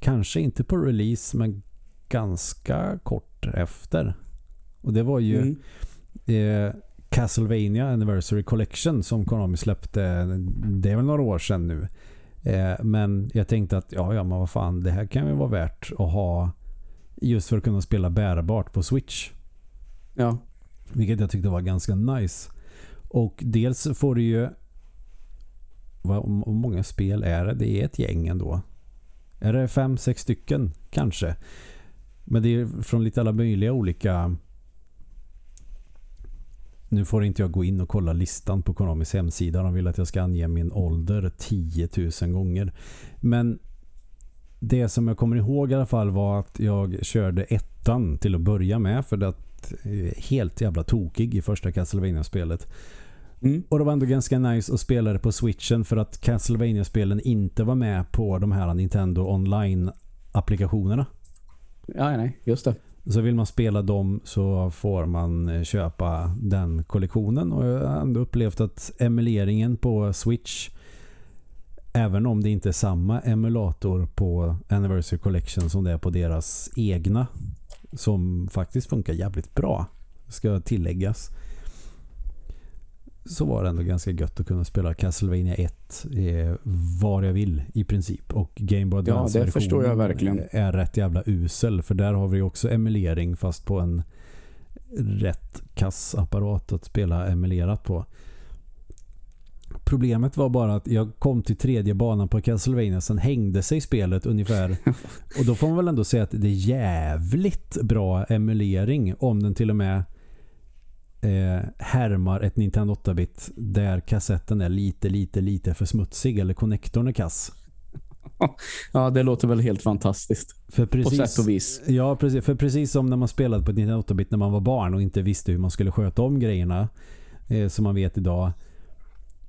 kanske inte på release men ganska kort efter. Och det var ju Mm. eh, Castlevania Anniversary Collection som Konami släppte det är väl några år sedan nu. Eh, men jag tänkte att ja, ja men vad fan det här kan ju vara värt att ha just för att kunna spela bärbart på Switch. Ja. Vilket jag tyckte var ganska nice. Och dels får du ju vad hur många spel är det? Det är ett gäng ändå. Är det fem, sex stycken kanske? Men det är från lite alla möjliga olika nu får inte jag gå in och kolla listan på Konamis hemsida. De vill att jag ska ange min ålder 10 000 gånger. Men det som jag kommer ihåg i alla fall var att jag körde ettan till att börja med för att helt jävla tokig i första Castlevania-spelet. Mm. Och det var ändå ganska nice att spela det på Switchen för att Castlevania-spelen inte var med på de här Nintendo Online-applikationerna. Ja, nej, just det. Så vill man spela dem så får man eh, köpa den kollektionen. Och jag har ändå upplevt att emuleringen på Switch även om det inte är samma emulator på Anniversary Collection som det är på deras egna som faktiskt funkar jävligt bra ska tilläggas så var det ändå ganska gött att kunna spela Castlevania 1 eh, var jag vill i princip. Och Game Boy Advance Ja, det förstår jag verkligen. är rätt jävla usel för där har vi också emulering fast på en rätt kassapparat att spela emulerat på. Problemet var bara att jag kom till tredje banan på Castlevania sen hängde sig spelet ungefär. Och då får man väl ändå säga att det är jävligt bra emulering om den till och med eh, härmar ett Nintendo 8-bit där kassetten är lite, lite, lite för smutsig eller konnektorn är kass. Ja, det låter väl helt fantastiskt. För precis, på sätt och vis. Ja, precis. För precis som när man spelade på ett Nintendo 8-bit när man var barn och inte visste hur man skulle sköta om grejerna eh, som man vet idag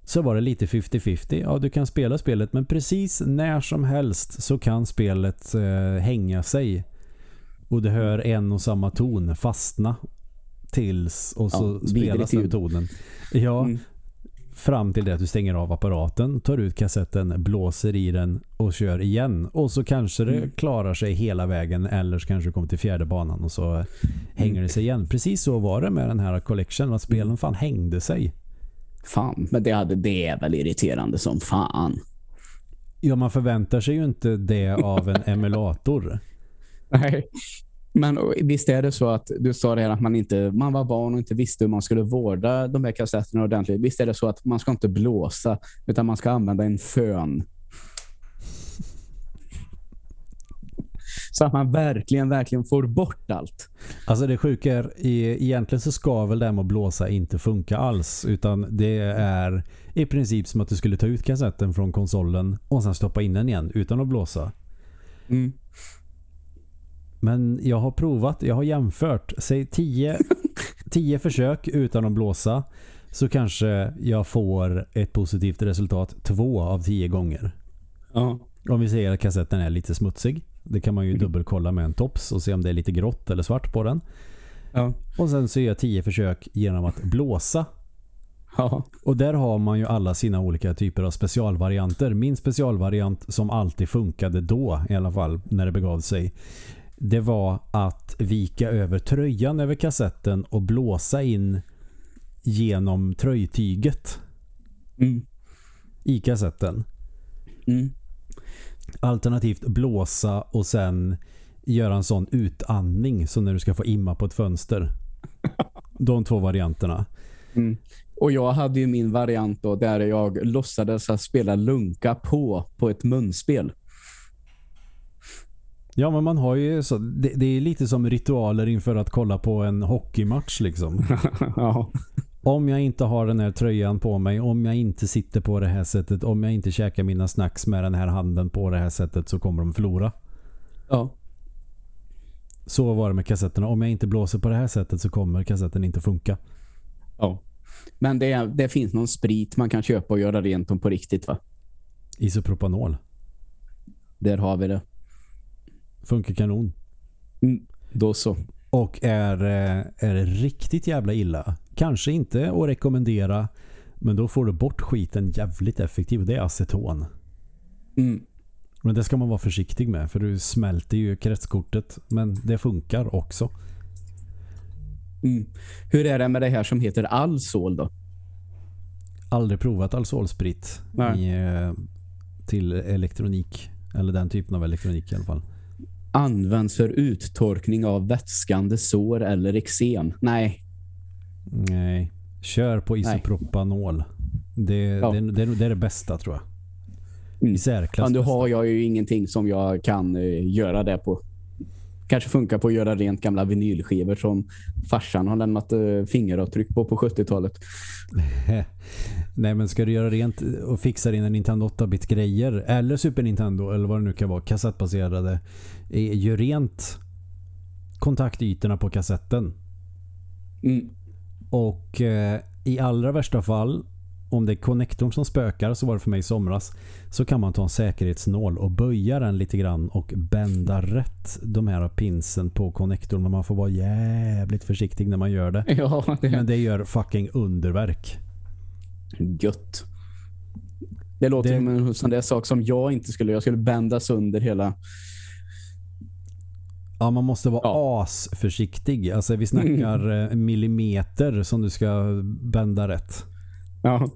så var det lite 50-50. Ja, du kan spela spelet men precis när som helst så kan spelet eh, hänga sig och det hör en och samma ton fastna tills och så ja, spelas den tonen. Ja, mm. fram till det att du stänger av apparaten, tar ut kassetten, blåser i den och kör igen. Och så kanske det mm. klarar sig hela vägen eller så kanske du kommer till fjärde banan och så mm. hänger det sig igen. Precis så var det med den här collection, att spelen mm. fan hängde sig. Fan, men det, hade, det är väl irriterande som fan. Ja, man förväntar sig ju inte det av en emulator. Nej, men visst är det så att du sa det att man inte man var barn och inte visste hur man skulle vårda de här kassetterna ordentligt. Visst är det så att man ska inte blåsa utan man ska använda en fön. Så att man verkligen, verkligen får bort allt. Alltså det sjuka är, egentligen så ska väl det här med att blåsa inte funka alls. Utan det är i princip som att du skulle ta ut kassetten från konsolen och sen stoppa in den igen utan att blåsa. Mm. Men jag har provat, jag har jämfört. Säg 10 försök utan att blåsa så kanske jag får ett positivt resultat två av tio gånger. Ja. Om vi säger att kassetten är lite smutsig. Det kan man ju mm. dubbelkolla med en tops och se om det är lite grått eller svart på den. Ja. Och sen så gör jag tio försök genom att blåsa. Ja. Och där har man ju alla sina olika typer av specialvarianter. Min specialvariant som alltid funkade då i alla fall när det begav sig det var att vika över tröjan över kassetten och blåsa in genom tröjtyget mm. i kassetten. Mm. Alternativt blåsa och sen göra en sån utandning som när du ska få imma på ett fönster. De två varianterna. Mm. Och jag hade ju min variant då där jag låtsades att spela lunka på på ett munspel. Ja, men man har ju så, det, det, är lite som ritualer inför att kolla på en hockeymatch liksom. ja. Om jag inte har den här tröjan på mig, om jag inte sitter på det här sättet, om jag inte käkar mina snacks med den här handen på det här sättet så kommer de förlora. Ja. Så var det med kassetterna. Om jag inte blåser på det här sättet så kommer kassetten inte funka. Ja. Men det, det finns någon sprit man kan köpa och göra rent om på riktigt va? Isopropanol. Där har vi det. Funkar kanon. Mm, då så. Och är, eh, är riktigt jävla illa. Kanske inte att rekommendera. Men då får du bort skiten jävligt effektivt. Det är aceton. Mm. Men det ska man vara försiktig med. För du smälter ju kretskortet. Men det funkar också. Mm. Hur är det med det här som heter Alsol då? Aldrig provat Alsolsprit i, eh, till elektronik. Eller den typen av elektronik i alla fall används för uttorkning av vätskande sår eller eksem. Nej. Nej. Kör på isopropanol. Det, ja. det, det, det, är det bästa tror jag. Mm. I särklass ja, nu har jag ju ingenting som jag kan uh, göra det på. Kanske funkar på att göra rent gamla vinylskivor som farsan har lämnat uh, fingeravtryck på på 70-talet. Nej men ska du göra rent och fixa dina Nintendo 8-bit grejer eller Super Nintendo eller vad det nu kan vara, kassettbaserade gör rent kontaktytorna på kassetten. Mm. Och eh, i allra värsta fall om det är konnektorn som spökar så var det för mig i somras så kan man ta en säkerhetsnål och böja den lite grann och bända rätt de här pinsen på konnektorn men man får vara jävligt försiktig när man gör det. Ja, det... Men det gör fucking underverk. Gött. Det låter det... som en sån där sak som jag inte skulle Jag skulle bända sönder hela Ja, man måste vara ja. asförsiktig. Alltså vi snackar mm. millimeter som du ska bända rätt. Ja.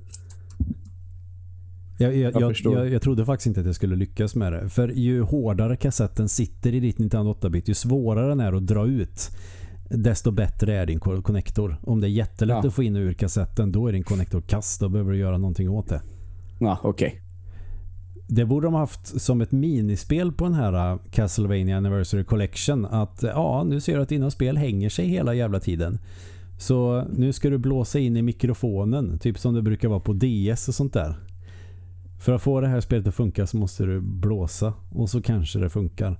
Jag, jag, jag, jag, jag trodde faktiskt inte att jag skulle lyckas med det. För ju hårdare kassetten sitter i ditt Nintendo 8-bit, ju svårare den är att dra ut desto bättre är din konnektor. Om det är jättelätt ja. att få in ur kassetten, då är din konnektor kast. Då behöver du göra någonting åt det. Ja, okej. Okay. Det borde de haft som ett minispel på den här uh, Castlevania Anniversary Collection. Att ja, nu ser du att dina spel hänger sig hela jävla tiden. Så nu ska du blåsa in i mikrofonen. Typ som det brukar vara på DS och sånt där. För att få det här spelet att funka så måste du blåsa. Och så kanske det funkar.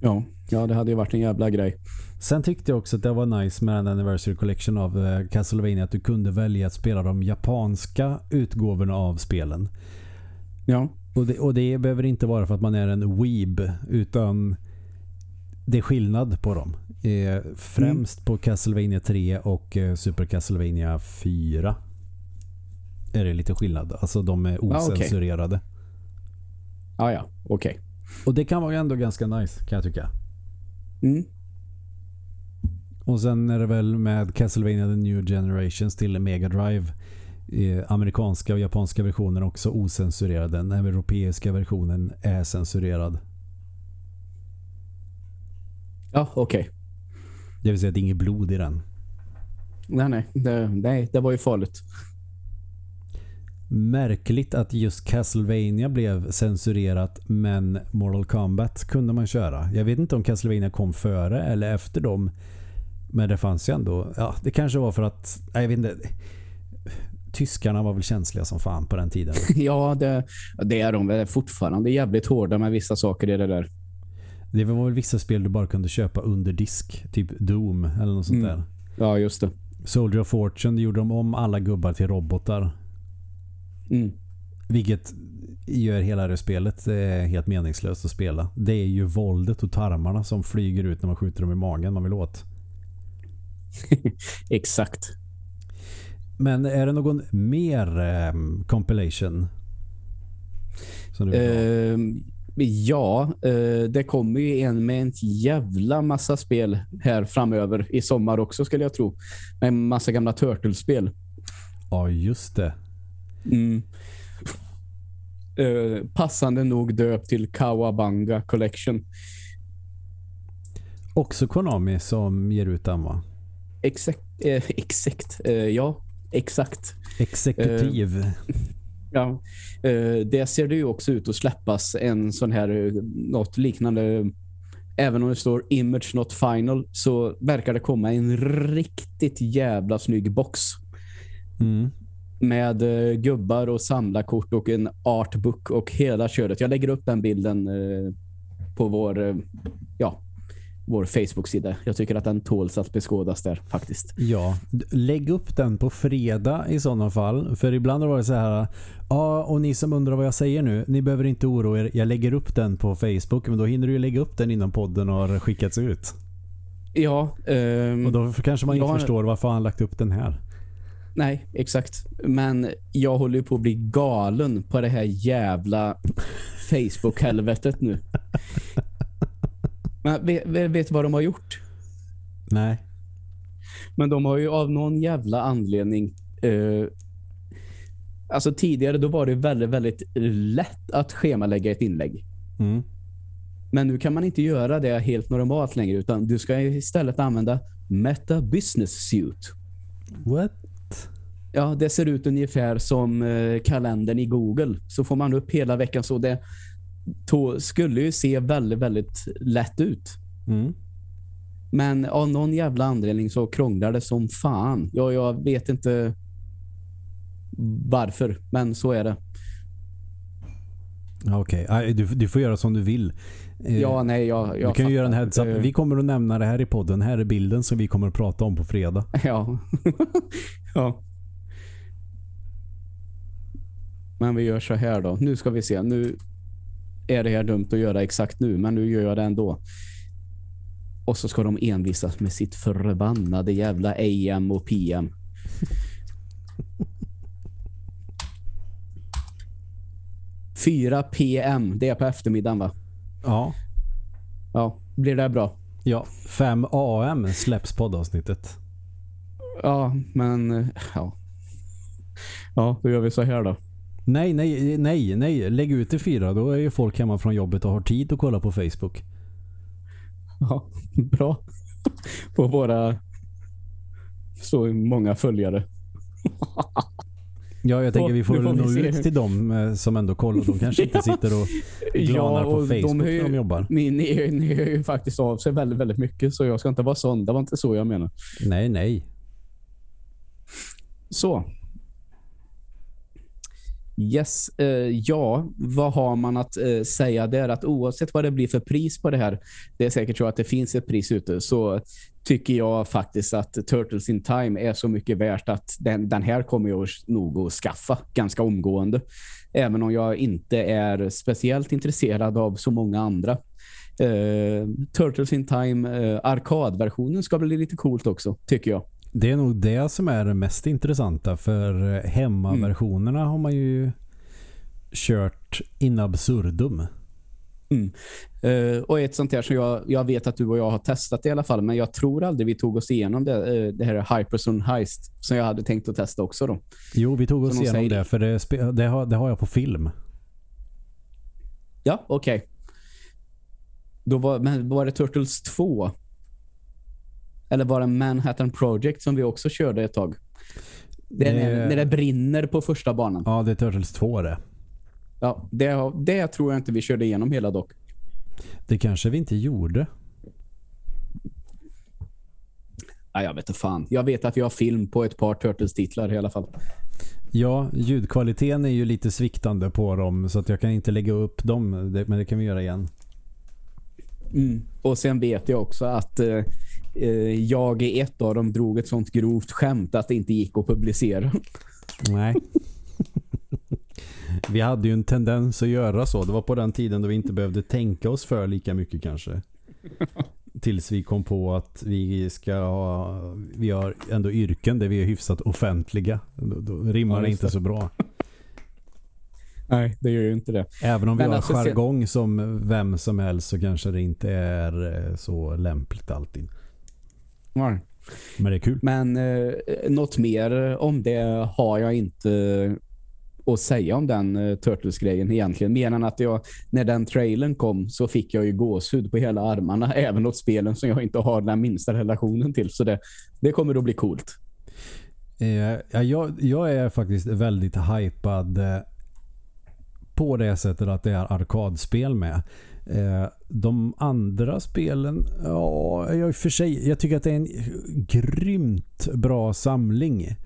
Ja, ja det hade ju varit en jävla grej. Sen tyckte jag också att det var nice med den Anniversary Collection av uh, Castlevania att du kunde välja att spela de japanska utgåvorna av spelen. Ja. Och det, och det behöver inte vara för att man är en weeb utan det är skillnad på dem. Eh, främst mm. på Castlevania 3 och eh, Super Castlevania 4 är det lite skillnad. Alltså de är osensurerade. Ah, okay. ah, ja, okej. Okay. Och det kan vara ändå ganska nice kan jag tycka. Mm. Och sen är det väl med Castlevania The New Generations till Mega Drive amerikanska och japanska versionen också osensurerad. Den europeiska versionen är censurerad. Ja, okej. Okay. Det vill säga att det är inget blod i den. Nej, nej. Det, nej, det var ju farligt. Märkligt att just Castlevania blev censurerat men Mortal Kombat kunde man köra. Jag vet inte om Castlevania kom före eller efter dem. Men det fanns ju ändå... Ja, det kanske var för att... Jag vet inte tyskarna var väl känsliga som fan på den tiden. ja, det, det är de väl fortfarande jävligt hårda med vissa saker i det där. Det var väl vissa spel du bara kunde köpa under disk. Typ Doom eller något sånt mm. där. Ja, just det. Soldier of Fortune gjorde de om alla gubbar till robotar. Mm. Vilket gör hela det spelet helt meningslöst att spela. Det är ju våldet och tarmarna som flyger ut när man skjuter dem i magen man vill åt. Exakt. Men är det någon mer eh, compilation? Uh, ja, uh, det kommer ju en med en jävla massa spel här framöver i sommar också skulle jag tro. Med en massa gamla Turtles-spel. Ja, just det. Mm. Uh, passande nog döpt till Kawabanga Collection. Också Konami som ger ut den va? Exakt, eh, exakt. Eh, ja, Exakt. Exekutiv. Uh, ja. Uh, det ser det ju också ut att släppas en sån här, uh, något liknande även om det står image not final så verkar det komma en riktigt jävla snygg box. Mm. Med uh, gubbar och samlarkort och en artbook och hela köret. Jag lägger upp den bilden uh, på vår uh, ja, vår Facebook-sida. Jag tycker att den tåls att beskådas där faktiskt. Ja, lägg upp den på fredag i sådana fall. För ibland har det varit så här ja, och ni som undrar vad jag säger nu, ni behöver inte oroa er. Jag lägger upp den på Facebook, men då hinner du ju lägga upp den innan podden har skickats ut. Ja. Um, och då kanske man inte har... förstår varför han lagt upp den här. Nej, exakt. Men jag håller ju på att bli galen på det här jävla Facebook-helvetet nu. Men vet, du vad de har gjort? Nej. Men de har ju av någon jävla anledning eh, alltså tidigare då var det väldigt, väldigt lätt att schemalägga ett inlägg. Mm. Men nu kan man inte göra det helt normalt längre utan du ska istället använda Meta Business Suite. What? Ja, det ser ut ungefär som eh, kalendern i Google. Så får man upp hela veckan så det skulle ju se väldigt, väldigt lätt ut. Mm. Men av någon jävla anledning så krånglar det som fan. Ja, jag vet inte varför, men så är det. Okej, Nej, du, du får göra som du vill. Eh, Ja, nej, jag, jag du kan ju göra en heads up. Vi kommer att nämna det här i podden. Här är bilden som vi kommer att prata om på fredag. Ja. ja. Men vi gör så här då. Nu ska vi se. Nu är det här dumt att göra exakt nu, men nu gör jag det ändå. Och så ska de envisas med sitt förbannade jävla AM och PM. Fyra PM, det är på eftermiddagen va? Ja, Ja, blir det bra? ja 5 AM släpps poddavsnittet. Ja, men ja. Ja, då gör vi så här då. Nej, nej, nej, nej. Lägg ut det fyra. Då är ju folk hemma från jobbet och har tid att kolla på Facebook. Ja, bra. På våra så många följare. Ja, jag tänker vi får får nå ut till dem eh, som ändå kollar. De kanske inte sitter och glanar på och de Facebook är ju- när de jobbar. Ni, ni, ni är ju faktiskt av sig väldigt, väldigt mycket så jag ska inte vara sån. Det var inte så jag menar. Nej, nej. Så. Yes, eh, ja, vad har man att eh, säga där? Att oavsett vad det blir för pris på det här, det är säkert så att det finns ett pris ute, så tycker jag faktiskt att Turtles in Time är så mycket värt att den, den här kommer jag nog att skaffa ganska omgående. Även om jag inte är speciellt intresserad av så många andra. Eh, Turtles in Time eh, arkadversionen ska bli lite coolt också, tycker jag. Det är nog det som är det mest intressanta för eh, hemmaversionerna har man ju kört in absurdum. Eh, och ett sånt här som jag, jag vet att du och jag har testat i alla fall, men jag tror aldrig vi tog oss igenom det, eh, det här Hyperson Heist som jag hade tänkt att testa också då. Jo, vi tog oss Som igenom det för det, det, har, det har jag på film. Ja, okej. Då var, men var det Turtles 2? Eller var det Manhattan Project som vi också körde ett tag? Det är Det- när, när det brinner på första banan. Ja, det är Turtles 2 det. Ja, det, det tror jag inte vi körde igenom hela dock. Det kanske vi inte gjorde. Ja, jag vet inte fan. Jag vet att vi har film på ett par Turtles-titlar i alla fall. Ja, ljudkvaliteten är ju lite sviktande på dem så att jag kan inte lägga upp dem, men det kan vi göra igen. Mm. Och sen vet jag också att eh, jag i ett av dem drog ett sånt grovt skämt att det inte gick att publicera. Nej. vi hade ju en tendens att göra så. Det var på den tiden då vi inte behövde tänka oss för lika mycket kanske. Tills vi kom på att vi ska ha, vi har ändå yrken där vi är hyfsat offentliga. Då, då rimmar Ja, det inte så bra. Nej, det gör ju inte det. Även om vi Men har alltså, jargong som vem som helst så kanske det inte är eh, så lämpligt alltid. Nej. Men det är kul. Men eh, något mer om det har jag inte att säga om den eh, Turtles-grejen egentligen. Mer än att jag, när den trailern kom så fick jag ju gåshud på hela armarna. Även åt spelen som jag inte har den minsta relationen till. Så det, det kommer att bli coolt. Eh, ja, jag, jag är faktiskt väldigt hypad eh, på det sättet att det är arkadspel med. Eh, de andra spelen, ja, jag, för sig, jag tycker att det är en grymt bra samling.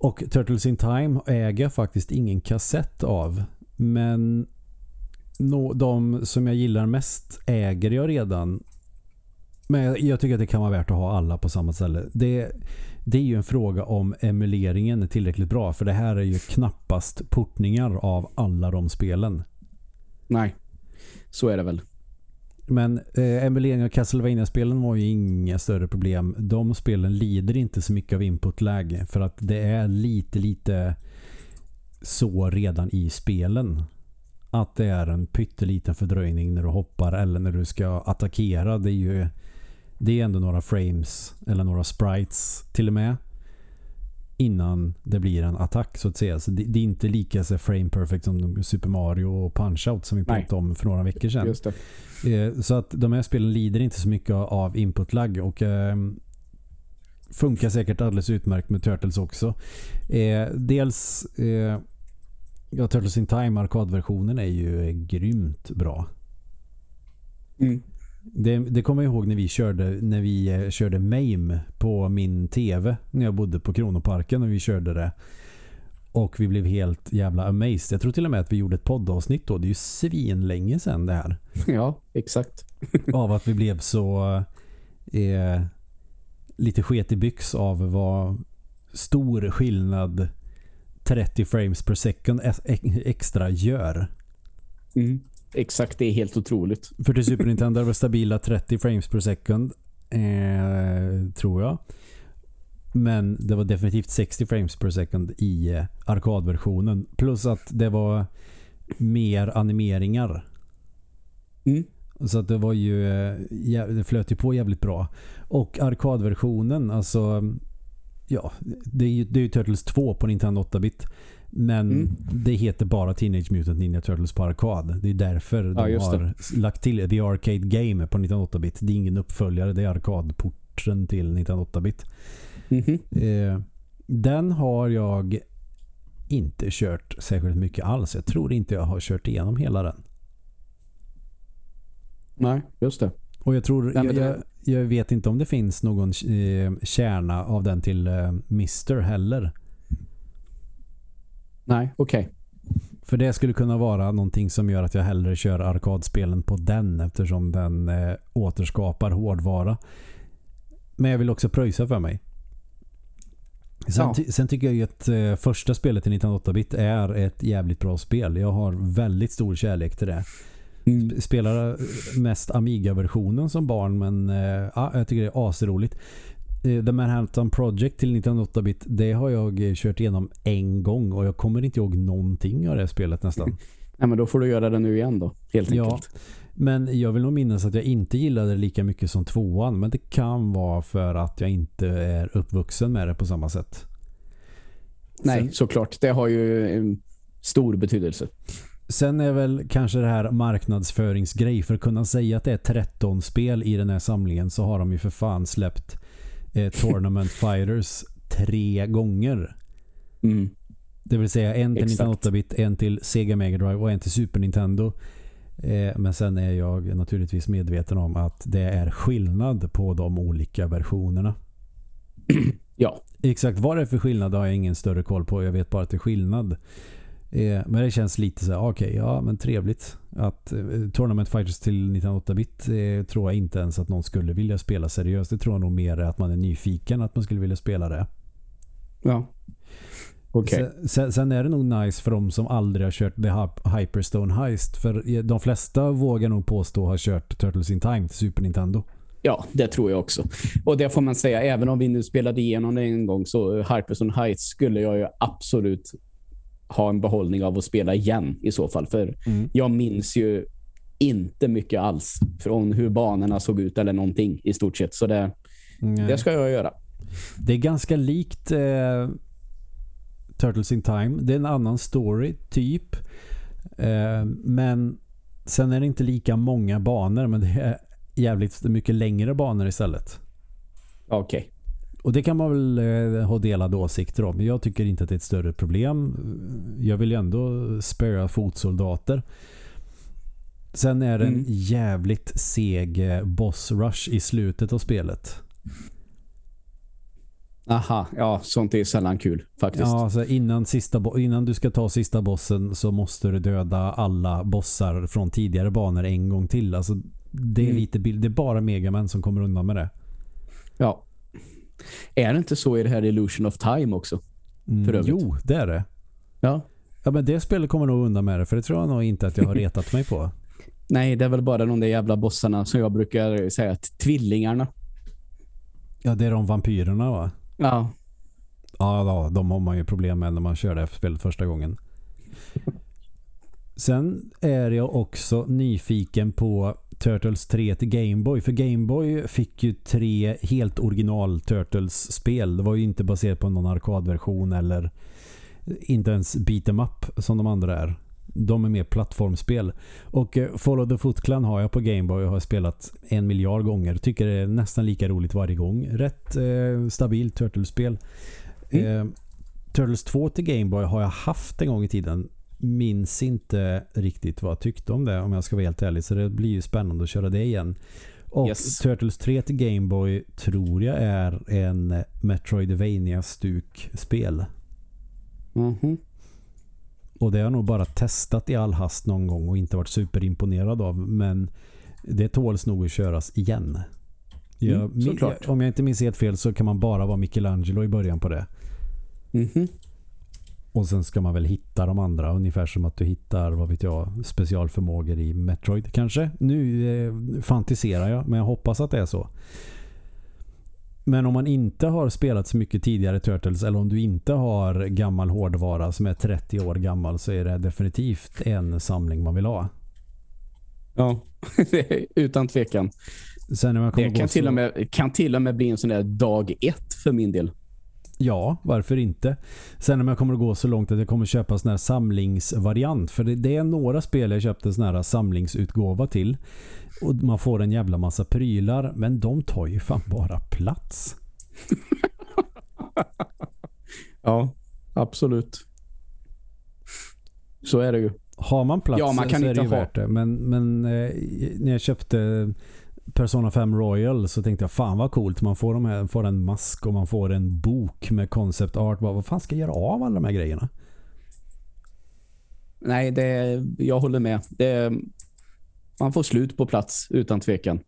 Och Turtles in Time äger jag faktiskt ingen kassett av. Men no, de som jag gillar mest äger jag redan. Men jag, jag tycker att det kan vara värt att ha alla på samma ställe. Det, det är ju en fråga om emuleringen är tillräckligt bra. För det här är ju knappast portningar av alla de spelen. Nej, så är det väl. Men eh, emulering av Castlevania-spelen var ju inga större problem. De spelen lider inte så mycket av input lag för att det är lite, lite så redan i spelen. Att det är en pytteliten fördröjning när du hoppar eller när du ska attackera. Det är ju det är ändå några frames eller några sprites till och med innan det blir en attack så att säga. Så det, det är inte lika så frame perfect som Super Mario och Punch-Out som vi pratade om för några veckor sedan. Eh, Så att de här spelen lider inte så mycket av input lag och eh, funkar säkert alldeles utmärkt med Turtles också. Eh, dels eh, Ja, Turtles in Time arkadversionen är ju grymt bra. Mm. Det, det kommer jag ihåg när vi körde när vi eh, körde MAME på min tv när jag bodde på Kronoparken och vi körde det. Och vi blev helt jävla amazed. Jag tror till och med att vi gjorde ett poddavsnitt då. Det är ju svinlänge sedan det här. Ja, exakt. av att vi blev så eh, lite sket i byx av vad stor skillnad 30 frames per second extra gör. Mm. Exakt, det är helt otroligt. För till Super Nintendo var stabila 30 frames per second eh, tror jag. Men det var definitivt 60 frames per second i eh, arkadversionen. Plus att det var mer animeringar. Mm. Så att det var ju eh, det flöt ju på jävligt bra. Och arkadversionen, alltså ja, det är ju, det är ju Turtles 2 på Nintendo 8-bit. Men mm. det heter bara Teenage Mutant Ninja Turtles på arkad. Det är därför de har lagt till The Arcade Game på 1908-bit. Det är ingen uppföljare, det är arkadporten till 1908-bit. Mm -hmm. eh, den har jag inte kört särskilt mycket alls. Jag tror inte jag har kört igenom hela den. Nej, just det. Och jag tror, Nej, jag, jag, vet inte om det finns någon eh, kärna av den till eh, Mister heller. Nej, okej. Okay. För det skulle kunna vara någonting som gör att jag hellre kör arkadspelen på den eftersom den eh, återskapar hårdvara. Men jag vill också pröjsa för mig. Sen, ja. sen tycker jag ju att eh, första spelet i 1908-bit är ett jävligt bra spel. Jag har väldigt stor kärlek till det. Mm. Spelar mest Amiga-versionen som barn men eh, ja, jag tycker det är asroligt. Eh, The Manhattan Project till 1908-bit det har jag eh, kört igenom en gång och jag kommer inte ihåg någonting av det spelet nästan. Nej men då får du göra det nu igen då, helt ja, enkelt. Men jag vill nog minnas att jag inte gillade det lika mycket som tvåan men det kan vara för att jag inte är uppvuxen med det på samma sätt. Nej, Sen, såklart. Det har ju en stor betydelse. Sen är väl kanske det här marknadsföringsgrej för att kunna säga att det är 13 spel i den här samlingen så har de ju för fan släppt eh, Tournament Fighters tre gånger. Mm. Det vill säga en till 1908-bit, en till Sega Mega Drive och en till Super Nintendo. Eh, men sen är jag naturligtvis medveten om att det är skillnad på de olika versionerna. Ja. Exakt vad det är för skillnad har jag ingen större koll på. Jag vet bara att det är skillnad. Eh, men det känns lite så här, okej, okay, ja men trevligt. Att eh, Tournament Fighters till 98-bit eh, tror jag inte ens att någon skulle vilja spela seriöst. Det tror jag nog mer är att man är nyfiken att man skulle vilja spela det. Ja. Okay. Sen, sen, sen, är det nog nice för de som aldrig har kört The Hyperstone Heist. För de flesta vågar nog påstå har kört Turtles in Time till Super Nintendo. Ja, det tror jag också. Och det får man säga, även om vi nu spelade igenom det en gång så Hyperstone Heist skulle jag ju absolut ha en behållning av att spela igen i så fall. För mm. jag minns ju inte mycket alls från hur banorna såg ut eller någonting i stort sett. Så det, det ska jag göra. Det är ganska likt eh, Turtles in Time. Det är en annan story typ. Eh, men sen är det inte lika många banor men det är jävligt mycket längre banor istället. Okej. Okay. Och det kan man väl eh, ha delade åsikter om. Jag tycker inte att det är ett större problem. Jag vill ju ändå spöa fotsoldater. Sen är det en mm. jävligt seg eh, boss rush i slutet av spelet. Aha, ja, sånt är sällan kul faktiskt. Ja, alltså innan, sista, innan du ska ta sista bossen så måste du döda alla bossar från tidigare banor en gång till. Alltså, det är mm. lite det är bara Megaman som kommer undan med det. Ja. Är det inte så i det här Illusion of Time också? Mm, jo, det är det. Ja. Ja, men det spelet kommer nog undan med det. För det tror jag nog inte att jag har retat mig på. Nej, det är väl bara de där jävla bossarna som jag brukar säga att tvillingarna. Ja, det är de vampyrerna va? Ja. Ja, de har man ju problem med när man kör det spelet första gången. Sen är jag också nyfiken på Turtles 3 till Gameboy. För Gameboy fick ju tre helt original Turtles-spel. Det var ju inte baserat på någon arkadversion eller inte ens beat em up som de andra är. De är mer plattformspel. Och eh, Follow the Foot Clan har jag på Gameboy och har spelat en miljard gånger. Tycker det är nästan lika roligt varje gång. Rätt eh, stabilt Turtles-spel. Mm. Eh, Turtles 2 till Gameboy har jag haft en gång i tiden minns inte riktigt vad jag tyckte om det om jag ska vara helt ärlig. Så det blir ju spännande att köra det igen. Och Yes. Turtles 3 till Game Boy tror jag är en Metroidvania-stuk-spel. Mhm. Och det har jag nog bara testat i all hast någon gång och inte varit superimponerad av. Men det tåls nog att köras igen. Jag, Mm, om jag inte minns helt fel så kan man bara vara Michelangelo i början på det. Mhm. Och sen ska man väl hitta de andra. Ungefär som att du hittar, vad vet jag, specialförmågor i Metroid kanske. Nu eh, fantiserar jag, men jag hoppas att det är så. Men om man inte har spelat så mycket tidigare Turtles eller om du inte har gammal hårdvara som är 30 år gammal så är det definitivt en samling man vill ha. Ja, utan tvekan. Sen när man Det kan gå till, så- och med, kan till och med bli en sån där dag ett för min del. Ja, varför inte? Sen om jag kommer att gå så långt att jag kommer köpa en sån här samlingsvariant. För det, det är några spel jag köpte en sån här samlingsutgåva till. Och man får en jävla massa prylar. Men de tar ju fan bara plats. Ja, absolut. Så är det ju. Har man plats Ja, man kan så är det ju ha- värt det. Men, men eh, när jag köpte Persona 5 Royal så tänkte jag fan vad coolt. Man får, de här, får en mask och man får en bok med concept art. Vad, vad fan ska jag göra av alla de här grejerna? Nej, det, jag håller med. Det, man får slut på plats utan tvekan.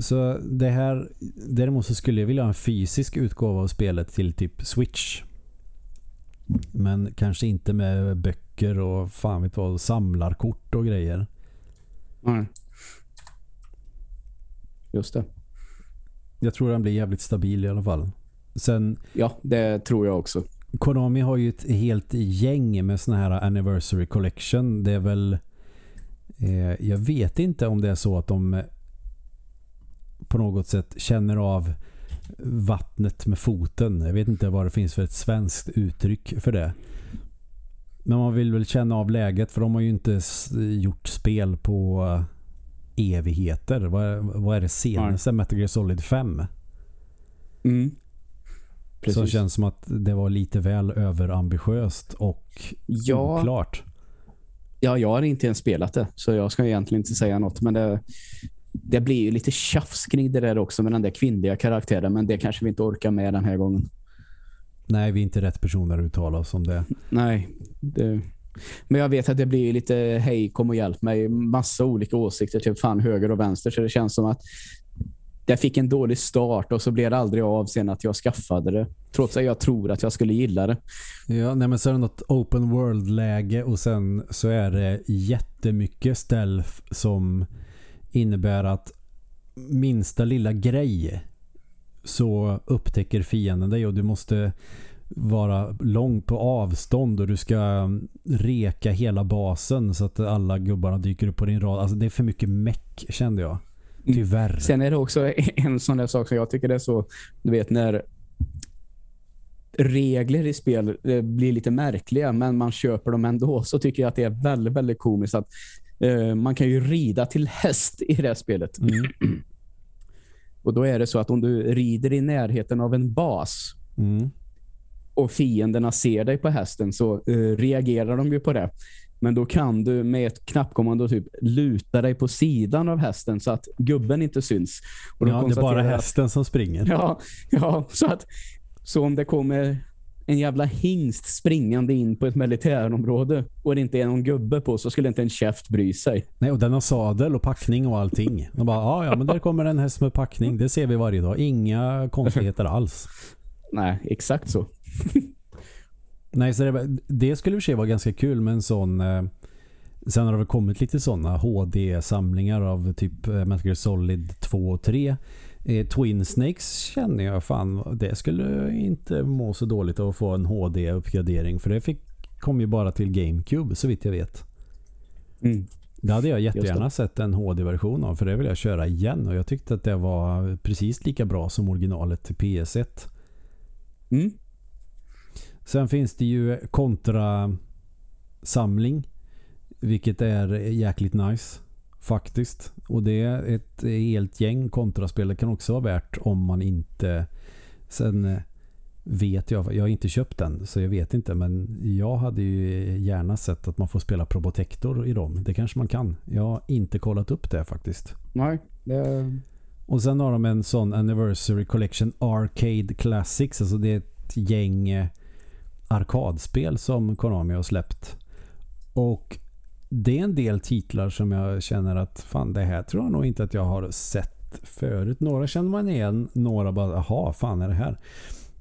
Så det här däremot så skulle jag vilja ha en fysisk utgåva av spelet till typ Switch. Men kanske inte med böcker och fan vet vad, samlarkort och grejer. Mm. Just det. Jag tror den blir jävligt stabil i alla fall. Sen Ja, det tror jag också. Konami har ju ett helt gäng med såna här Anniversary Collection. Det är väl eh, jag vet inte om det är så att de eh, på något sätt känner av vattnet med foten. Jag vet inte vad det finns för ett svenskt uttryck för det. Men man vill väl känna av läget för de har ju inte gjort spel på eh, evigheter. Vad, vad är det senaste? Metal Gear Solid 5? Mm. Så Precis. det känns som att det var lite väl överambitiöst och ja, oklart. ja, jag har inte ens spelat det, så jag ska egentligen inte säga något. Men det, det blir ju lite tjafs kring det där också med den där kvinnliga karaktären, men det kanske vi inte orkar med den här gången. Nej, vi är inte rätt personer att uttala oss om det. Nej, det... Men jag vet att det blir lite hej, kom och hjälp mig. Massa olika åsikter, typ fan höger och vänster. Så det känns som att jag fick en dålig start och så blev det aldrig av sen att jag skaffade det. Trots att jag tror att jag skulle gilla det. Ja, nej men så är det något open world-läge och sen så är det jättemycket stealth som innebär att minsta lilla grej så upptäcker fienden dig och du måste vara lång på avstånd och du ska reka hela basen så att alla gubbarna dyker upp på din rad. Alltså det är för mycket meck kände jag. Mm. Tyvärr. Sen är det också en sån där sak som jag tycker är så, du vet när regler i spel eh, blir lite märkliga men man köper dem ändå så tycker jag att det är väldigt, väldigt komiskt att eh, man kan ju rida till häst i det här spelet. Mm. Och då är det så att om du rider i närheten av en bas Mm. Och fienderna ser dig på hästen så eh, reagerar de ju på det. Men då kan du med ett knappkommando typ luta dig på sidan av hästen så att gubben inte syns. Och Ja, det är bara jag att- hästen som springer. Ja, ja så att så om det kommer en jävla hingst springande in på ett militärområde och det inte är någon gubbe på så skulle inte en käft bry sig. Nej, och den har sadel och packning och allting. De bara, ja men där kommer en häst med packning. Det ser vi varje dag. Inga konstigheter alls. Nej, exakt så. Nej, så det, det skulle i och för sig vara ganska kul med en sån... Eh, sen har det väl kommit lite sådana HD-samlingar av typ eh, Metal Gear Solid 2 och 3. Eh, Twin Snakes känner jag fan, det skulle inte må så dåligt att få en HD-uppgradering. För det fick, kom ju bara till GameCube så vitt jag vet. Mm. Det hade jag jättegärna sett en HD-version av för det vill jag köra igen och jag tyckte att det var precis lika bra som originalet till PS1. Mm. Sen finns det ju kontra-samling vilket är jäkligt nice faktiskt. Och det är ett helt gäng kontraspel. Det kan också vara värt om man inte sen eh, vet jag. Jag har inte köpt den så jag vet inte. Men jag hade ju gärna sett att man får spela Probotector i dem. Det kanske man kan. Jag har inte kollat upp det faktiskt. Nej, det... Och sen har de en sån Anniversary Collection Arcade Classics. Alltså det är ett gäng eh, arkadspel som Konami har släppt. Och det är en del titlar som jag känner att fan det här tror jag nog inte att jag har sett förut. Några känner man igen, några bara aha, fan är det här?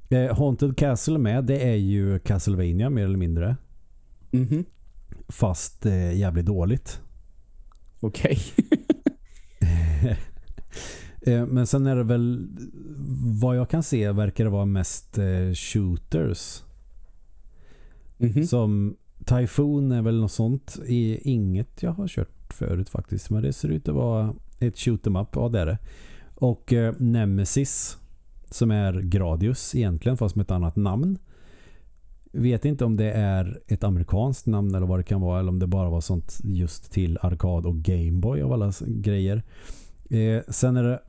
Eh, Haunted Castle med, det är ju Castlevania mer eller mindre. Mhm. Fast eh, jävligt dåligt. Okej. Eh, Men sen är det väl vad jag kan se verkar det vara mest eh, shooters. Som Typhoon är väl något sånt. I inget jag har kört förut faktiskt. Men det ser ut att vara ett shoot 'em up. Ja, det är det. Och eh, Nemesis som är Gradius egentligen fast med ett annat namn. Vet inte om det är ett amerikanskt namn eller vad det kan vara eller om det bara var sånt just till arkad och Gameboy av alla grejer. Eh, sen är det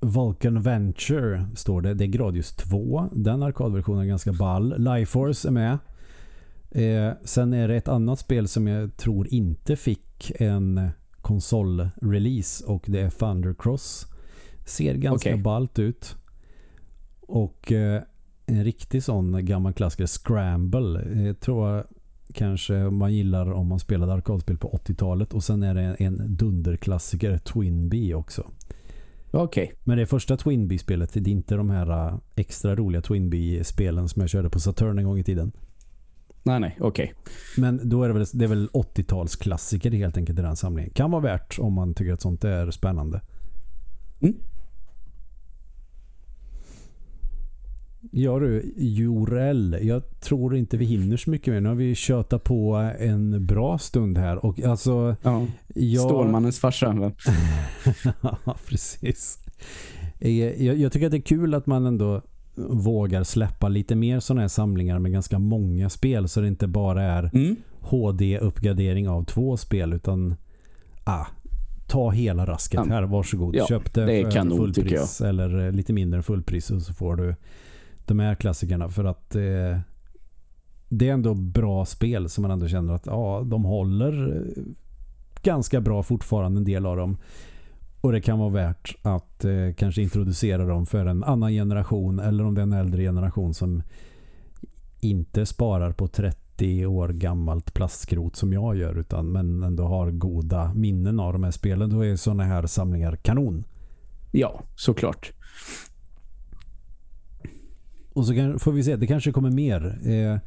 Vulcan Venture står det. Det är Gradius 2. Den arkadversionen är ganska ball. Lifeforce är med. Eh, sen är det ett annat spel som jag tror inte fick en konsolrelease och det är Thundercross. Ser ganska Okej. ballt ut. Och eh, en riktig sån gammal klassiker Scramble. Eh, tror jag kanske man gillar om man spelade arkadspel på 80-talet och sen är det en dunderklassiker Twinbee också. Okej. Men det första Twinbee-spelet. Det är inte de här eh, extra roliga Twinbee-spelen som jag körde på Saturn en gång i tiden. Nej, nej. Okej. Men då är det väl, det är väl 80-talsklassiker helt enkelt i den samlingen. Kan vara värt om man tycker att sånt är spännande. Mm. Ja du, Jorel. Jag tror inte vi hinner så mycket mer. Nu har vi tjötat på en bra stund här. Och alltså... Ja. Jag... Stålmannens farsa. Ja, precis. Eh, Jag, jag tycker att det är kul att man ändå vågar släppa lite mer sådana här samlingar med ganska många spel så det inte bara är Mm. HD-uppgradering av två spel utan ah, ta hela rasket Ja. här, varsågod. Ja, Köp det, det för fullpris eller eh, lite mindre än fullpris och så får du de här klassikerna för att eh, det är ändå bra spel som man ändå känner att ja, de håller eh, ganska bra fortfarande en del av dem. Och det kan vara värt att eh, kanske introducera dem för en annan generation eller om det är en äldre generation som inte sparar på 30 år gammalt plastskrot som jag gör utan men ändå har goda minnen av de här spelen. Då är sådana här samlingar kanon. Ja, såklart. Och så kan, får vi se, det kanske kommer mer. Eh,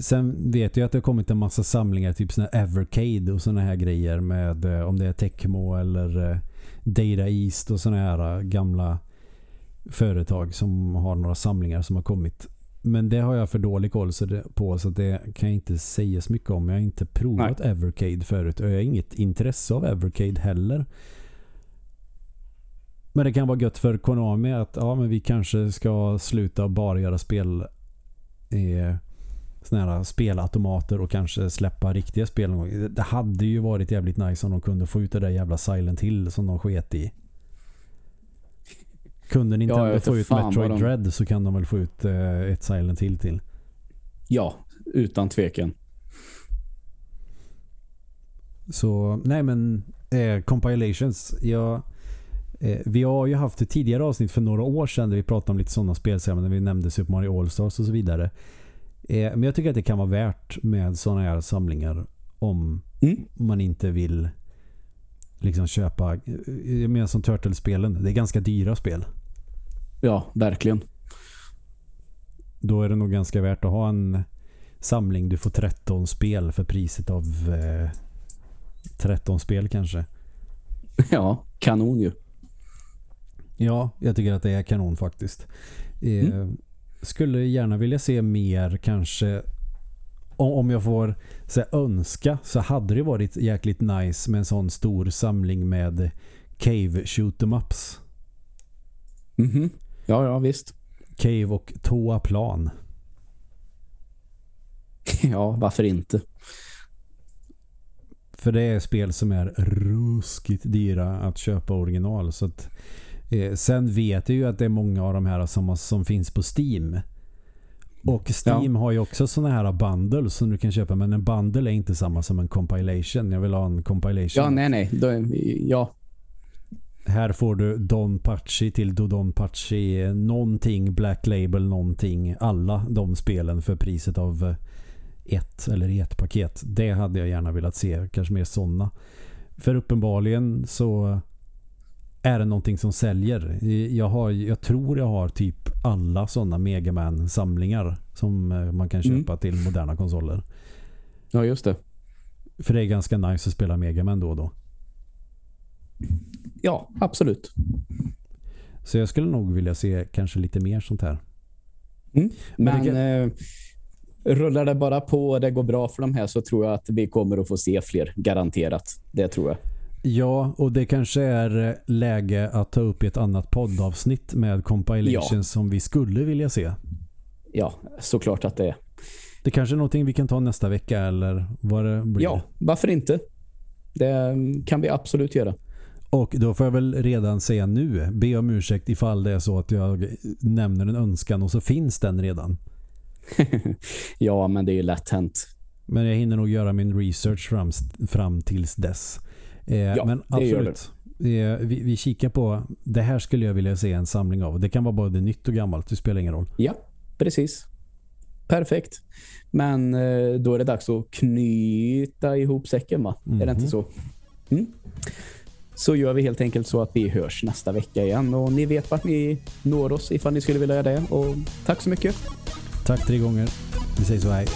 sen vet jag att det har kommit en massa samlingar, typ såna Evercade och såna här grejer med eh, om det är Tecmo eller eh, Data East och såna här eh, gamla företag som har några samlingar som har kommit. Men det har jag för dålig koll på så det kan jag inte säga så mycket om. Jag har inte provat Evercade förut och jag har inget intresse av Evercade heller. Men det kan vara gött för Konami att ja, men vi kanske ska sluta bara göra spel eh, såna här spelautomater och kanske släppa riktiga spel någon gång. Det hade ju varit jävligt nice om de kunde få ut det där jävla Silent Hill som de sket i. Kunde Nintendo vet få ut Metroid de- Dread så kan de väl få ut eh, ett Silent Hill till. Ja, utan tvekan. Så nej men eh, compilations. Jag, eh, vi har ju haft ett tidigare avsnitt för några år sedan där vi pratade om lite sådana spelserier när vi nämnde Super Mario All-Stars och så vidare. Eh, men jag tycker att det kan vara värt med sådana här samlingar om Mm. man inte vill liksom köpa eh, jag menar som Turtle-spelen. Det är ganska dyra spel. Ja, verkligen. Då är det nog ganska värt att ha en samling. Du får 13 spel för priset av eh, 13 spel kanske. Ja, kanon ju. Ja, jag tycker att det är kanon faktiskt. Eh, Mm. Skulle gärna vilja se mer kanske om, jag får så här, önska så hade det varit jäkligt nice med en sån stor samling med Cave shoot 'em ups. Mhm. Ja, ja, visst. Cave och Toaplan. Ja, varför inte? För det är spel som är ruskigt dyra att köpa original. Så att, eh, sen vet jag ju att det är många av de här som, som finns på Steam. Och Steam ja. har ju också såna här bundles som du kan köpa. Men en bundle är inte samma som en compilation. Jag vill ha en compilation. Ja, nej, nej. Då, ja. Här får du Don Pachi till Dodon Pachi, någonting, Black Label, någonting. Alla de spelen för priset av eh, ett eller i ett paket. Det hade jag gärna velat se. Kanske mer sådana. För uppenbarligen så är det någonting som säljer. Jag, har, jag tror jag har typ alla sådana Megaman-samlingar som eh, man kan mm. köpa mm. till moderna konsoler. Ja, just det. För det är ganska nice att spela Megaman då och då. Ja, absolut. Så jag skulle nog vilja se kanske lite mer sånt här. Mm. Men, Men det eh, rullar det bara på och det går bra för de här så tror jag att vi kommer att få se fler, garanterat. Det tror jag. Ja, och det kanske är läge att ta upp ett annat poddavsnitt med compilations ja. som vi skulle vilja se. Ja, såklart att det är. Det kanske är någonting vi kan ta nästa vecka eller vad det blir. Ja, varför inte? Det kan vi absolut göra. Och då får jag väl redan säga nu, be om ursäkt ifall det är så att jag nämner en önskan och så finns den redan. ja, men det är ju lätt hänt. Men jag hinner nog göra min research fram, fram tills dess. Eh, ja, men absolut. Eh, vi, vi kikar på, det här skulle jag vilja se en samling av. Det kan vara både nytt och gammalt, det spelar ingen roll. Ja, precis. Perfekt. Men eh, då är det dags att knyta ihop säcken va? Mm -hmm. Är det inte mhm. så? Mm. Så gör vi helt enkelt så att vi hörs nästa vecka igen. Och ni vet vart ni når oss ifall ni skulle vilja göra det. Och tack så mycket. Tack tre gånger. Vi säger så hej.